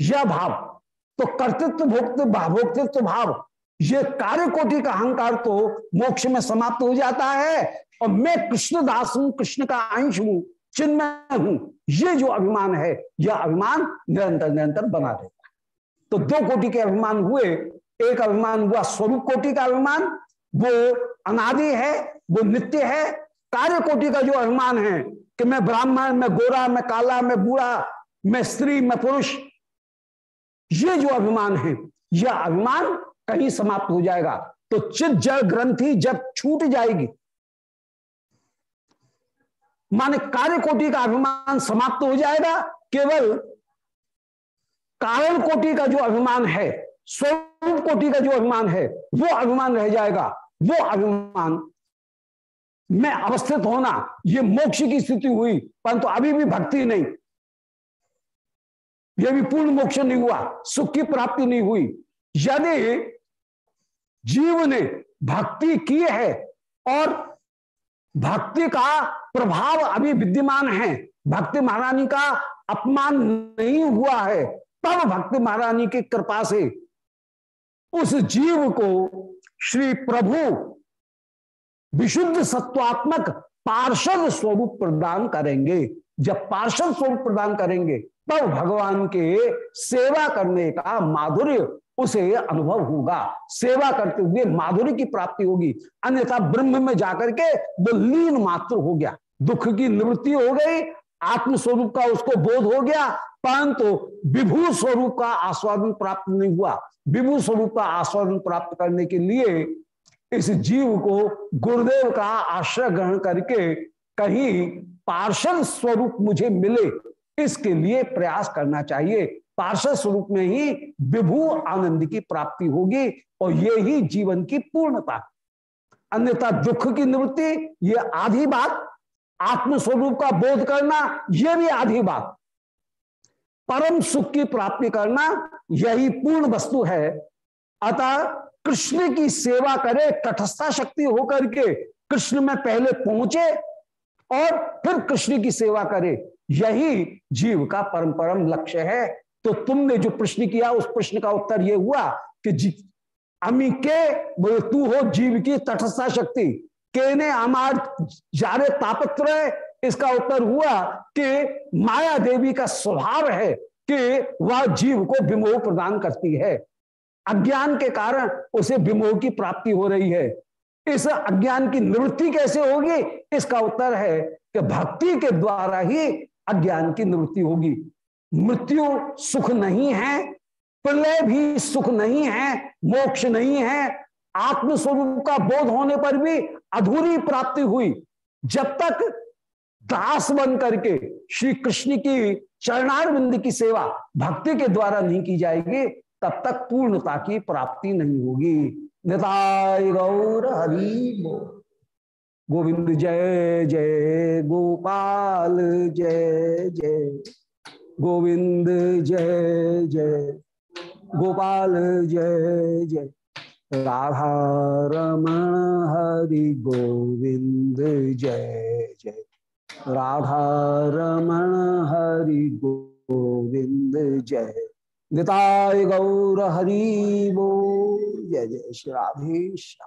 यह भाव। तो कर्तृत्व भोक्त भोक्तृत्व भाव। ये कार्य कोटि का अहंकार तो मोक्ष में समाप्त हो जाता है। और मैं कृष्ण दास हूँ, कृष्ण का अंश हूँ, चिन्मय हूँ। ये जो अभिमान है, यह अभिमान निरंतर निरंतर बना रहता है। तो दो कोटि के अभिमान हुए। एक अभिमान हुआ स्वरूप कोटि का अभिमान। वो अनादि है, वो नित्य है। कार्य कोटि का जो अभिमान है कि मैं ब्राह्मण, मैं गोरा, मैं काला, मैं बूढ़ा, मैं स्त्री, मैं पुरुष, ये जो अभिमान है, यह अभिमान कहीं समाप्त हो जाएगा। तो चित जड़ ग्रंथि जब छूट जाएगी, माने कार्य कोटि का अभिमान समाप्त हो जाएगा, केवल कारण कोटि का जो अभिमान है, स्वरूप कोटि का जो अभिमान है, वो अभिमान रह जाएगा, वो अभिमान में अवस्थित होना, ये मोक्ष की स्थिति हुई, परंतु अभी भी भक्ति नहीं। यह भी पूर्ण मोक्ष नहीं हुआ, सुख की प्राप्ति नहीं हुई। यदि जीव ने भक्ति की है और भक्ति का प्रभाव अभी विद्यमान है, भक्ति महारानी का अपमान नहीं हुआ है, तब भक्ति महारानी की कृपा से उस जीव को श्री प्रभु विशुद्ध सत्वात्मक पार्षद स्वरूप प्रदान करेंगे। जब पार्षद स्वरूप प्रदान करेंगे, तब भगवान के सेवा करने का माधुर्य उसे अनुभव होगा। सेवा करते हुए माधुर्य की प्राप्ति होगी। अन्यथा ब्रह्म में जाकर के वो लीन मात्र हो गया। दुख की निवृत्ति हो गई आत्म स्वरूप का उसको बोध हो गया, परंतु विभू स्वरूप का आस्वादन प्राप्त नहीं हुआ। विभू स्वरूप का आस्वादन प्राप्त करने के लिए इस जीव को गुरुदेव का आश्रय ग्रहण करके कहीं पार्षद स्वरूप मुझे मिले, इसके लिए प्रयास करना चाहिए। पार्षद स्वरूप में ही विभू आनंद की प्राप्ति होगी और ये ही जीवन की पूर्णता। अन्यथा दुख की निवृत्ति, ये आधी बात। आत्म स्वरूप का बोध करना यह भी आधी बात। परम सुख की प्राप्ति करना, यही पूर्ण वस्तु है। अतः कृष्ण की सेवा करे, तटस्था शक्ति होकर के कृष्ण में पहले पहुँचे और फिर कृष्ण की सेवा करे। यही जीव का परम परम लक्ष्य है। तो तुमने जो प्रश्न किया, उस प्रश्न का उत्तर यह हुआ कि अमी के बोले, तू हो जीव की तटस्था शक्ति। केने अमार जारे तापत्र इसका उत्तर हुआ कि माया देवी का स्वभाव है कि वह जीव को विमोह प्रदान करती है। अज्ञान के कारण उसे विमोह की प्राप्ति हो रही है। इस अज्ञान की निवृत्ति कैसे होगी? इसका उत्तर है कि भक्ति के द्वारा ही अज्ञान की निवृत्ति होगी। मृत्यु सुख नहीं है, प्रलय भी सुख नहीं है, मोक्ष नहीं है। आत्मस्वरूप का बोध होने पर भी अधूरी प्राप्ति हुई। जब तक दास बन करके श्री कृष्ण की चरणारविंद की सेवा भक्ति के द्वारा नहीं की जाएगी तब तक पूर्णता की प्राप्ति नहीं होगी। निताय गौर हरि गोविंद जय जय गोपाल, जय जय। गोविंद जय जय। गोपाल जय जय। राधा रमण हरि गोविंद जय जय। राधा रमण हरि गोविंद जय। निताय गौर हरी वो जय जय श्री राधेश्याम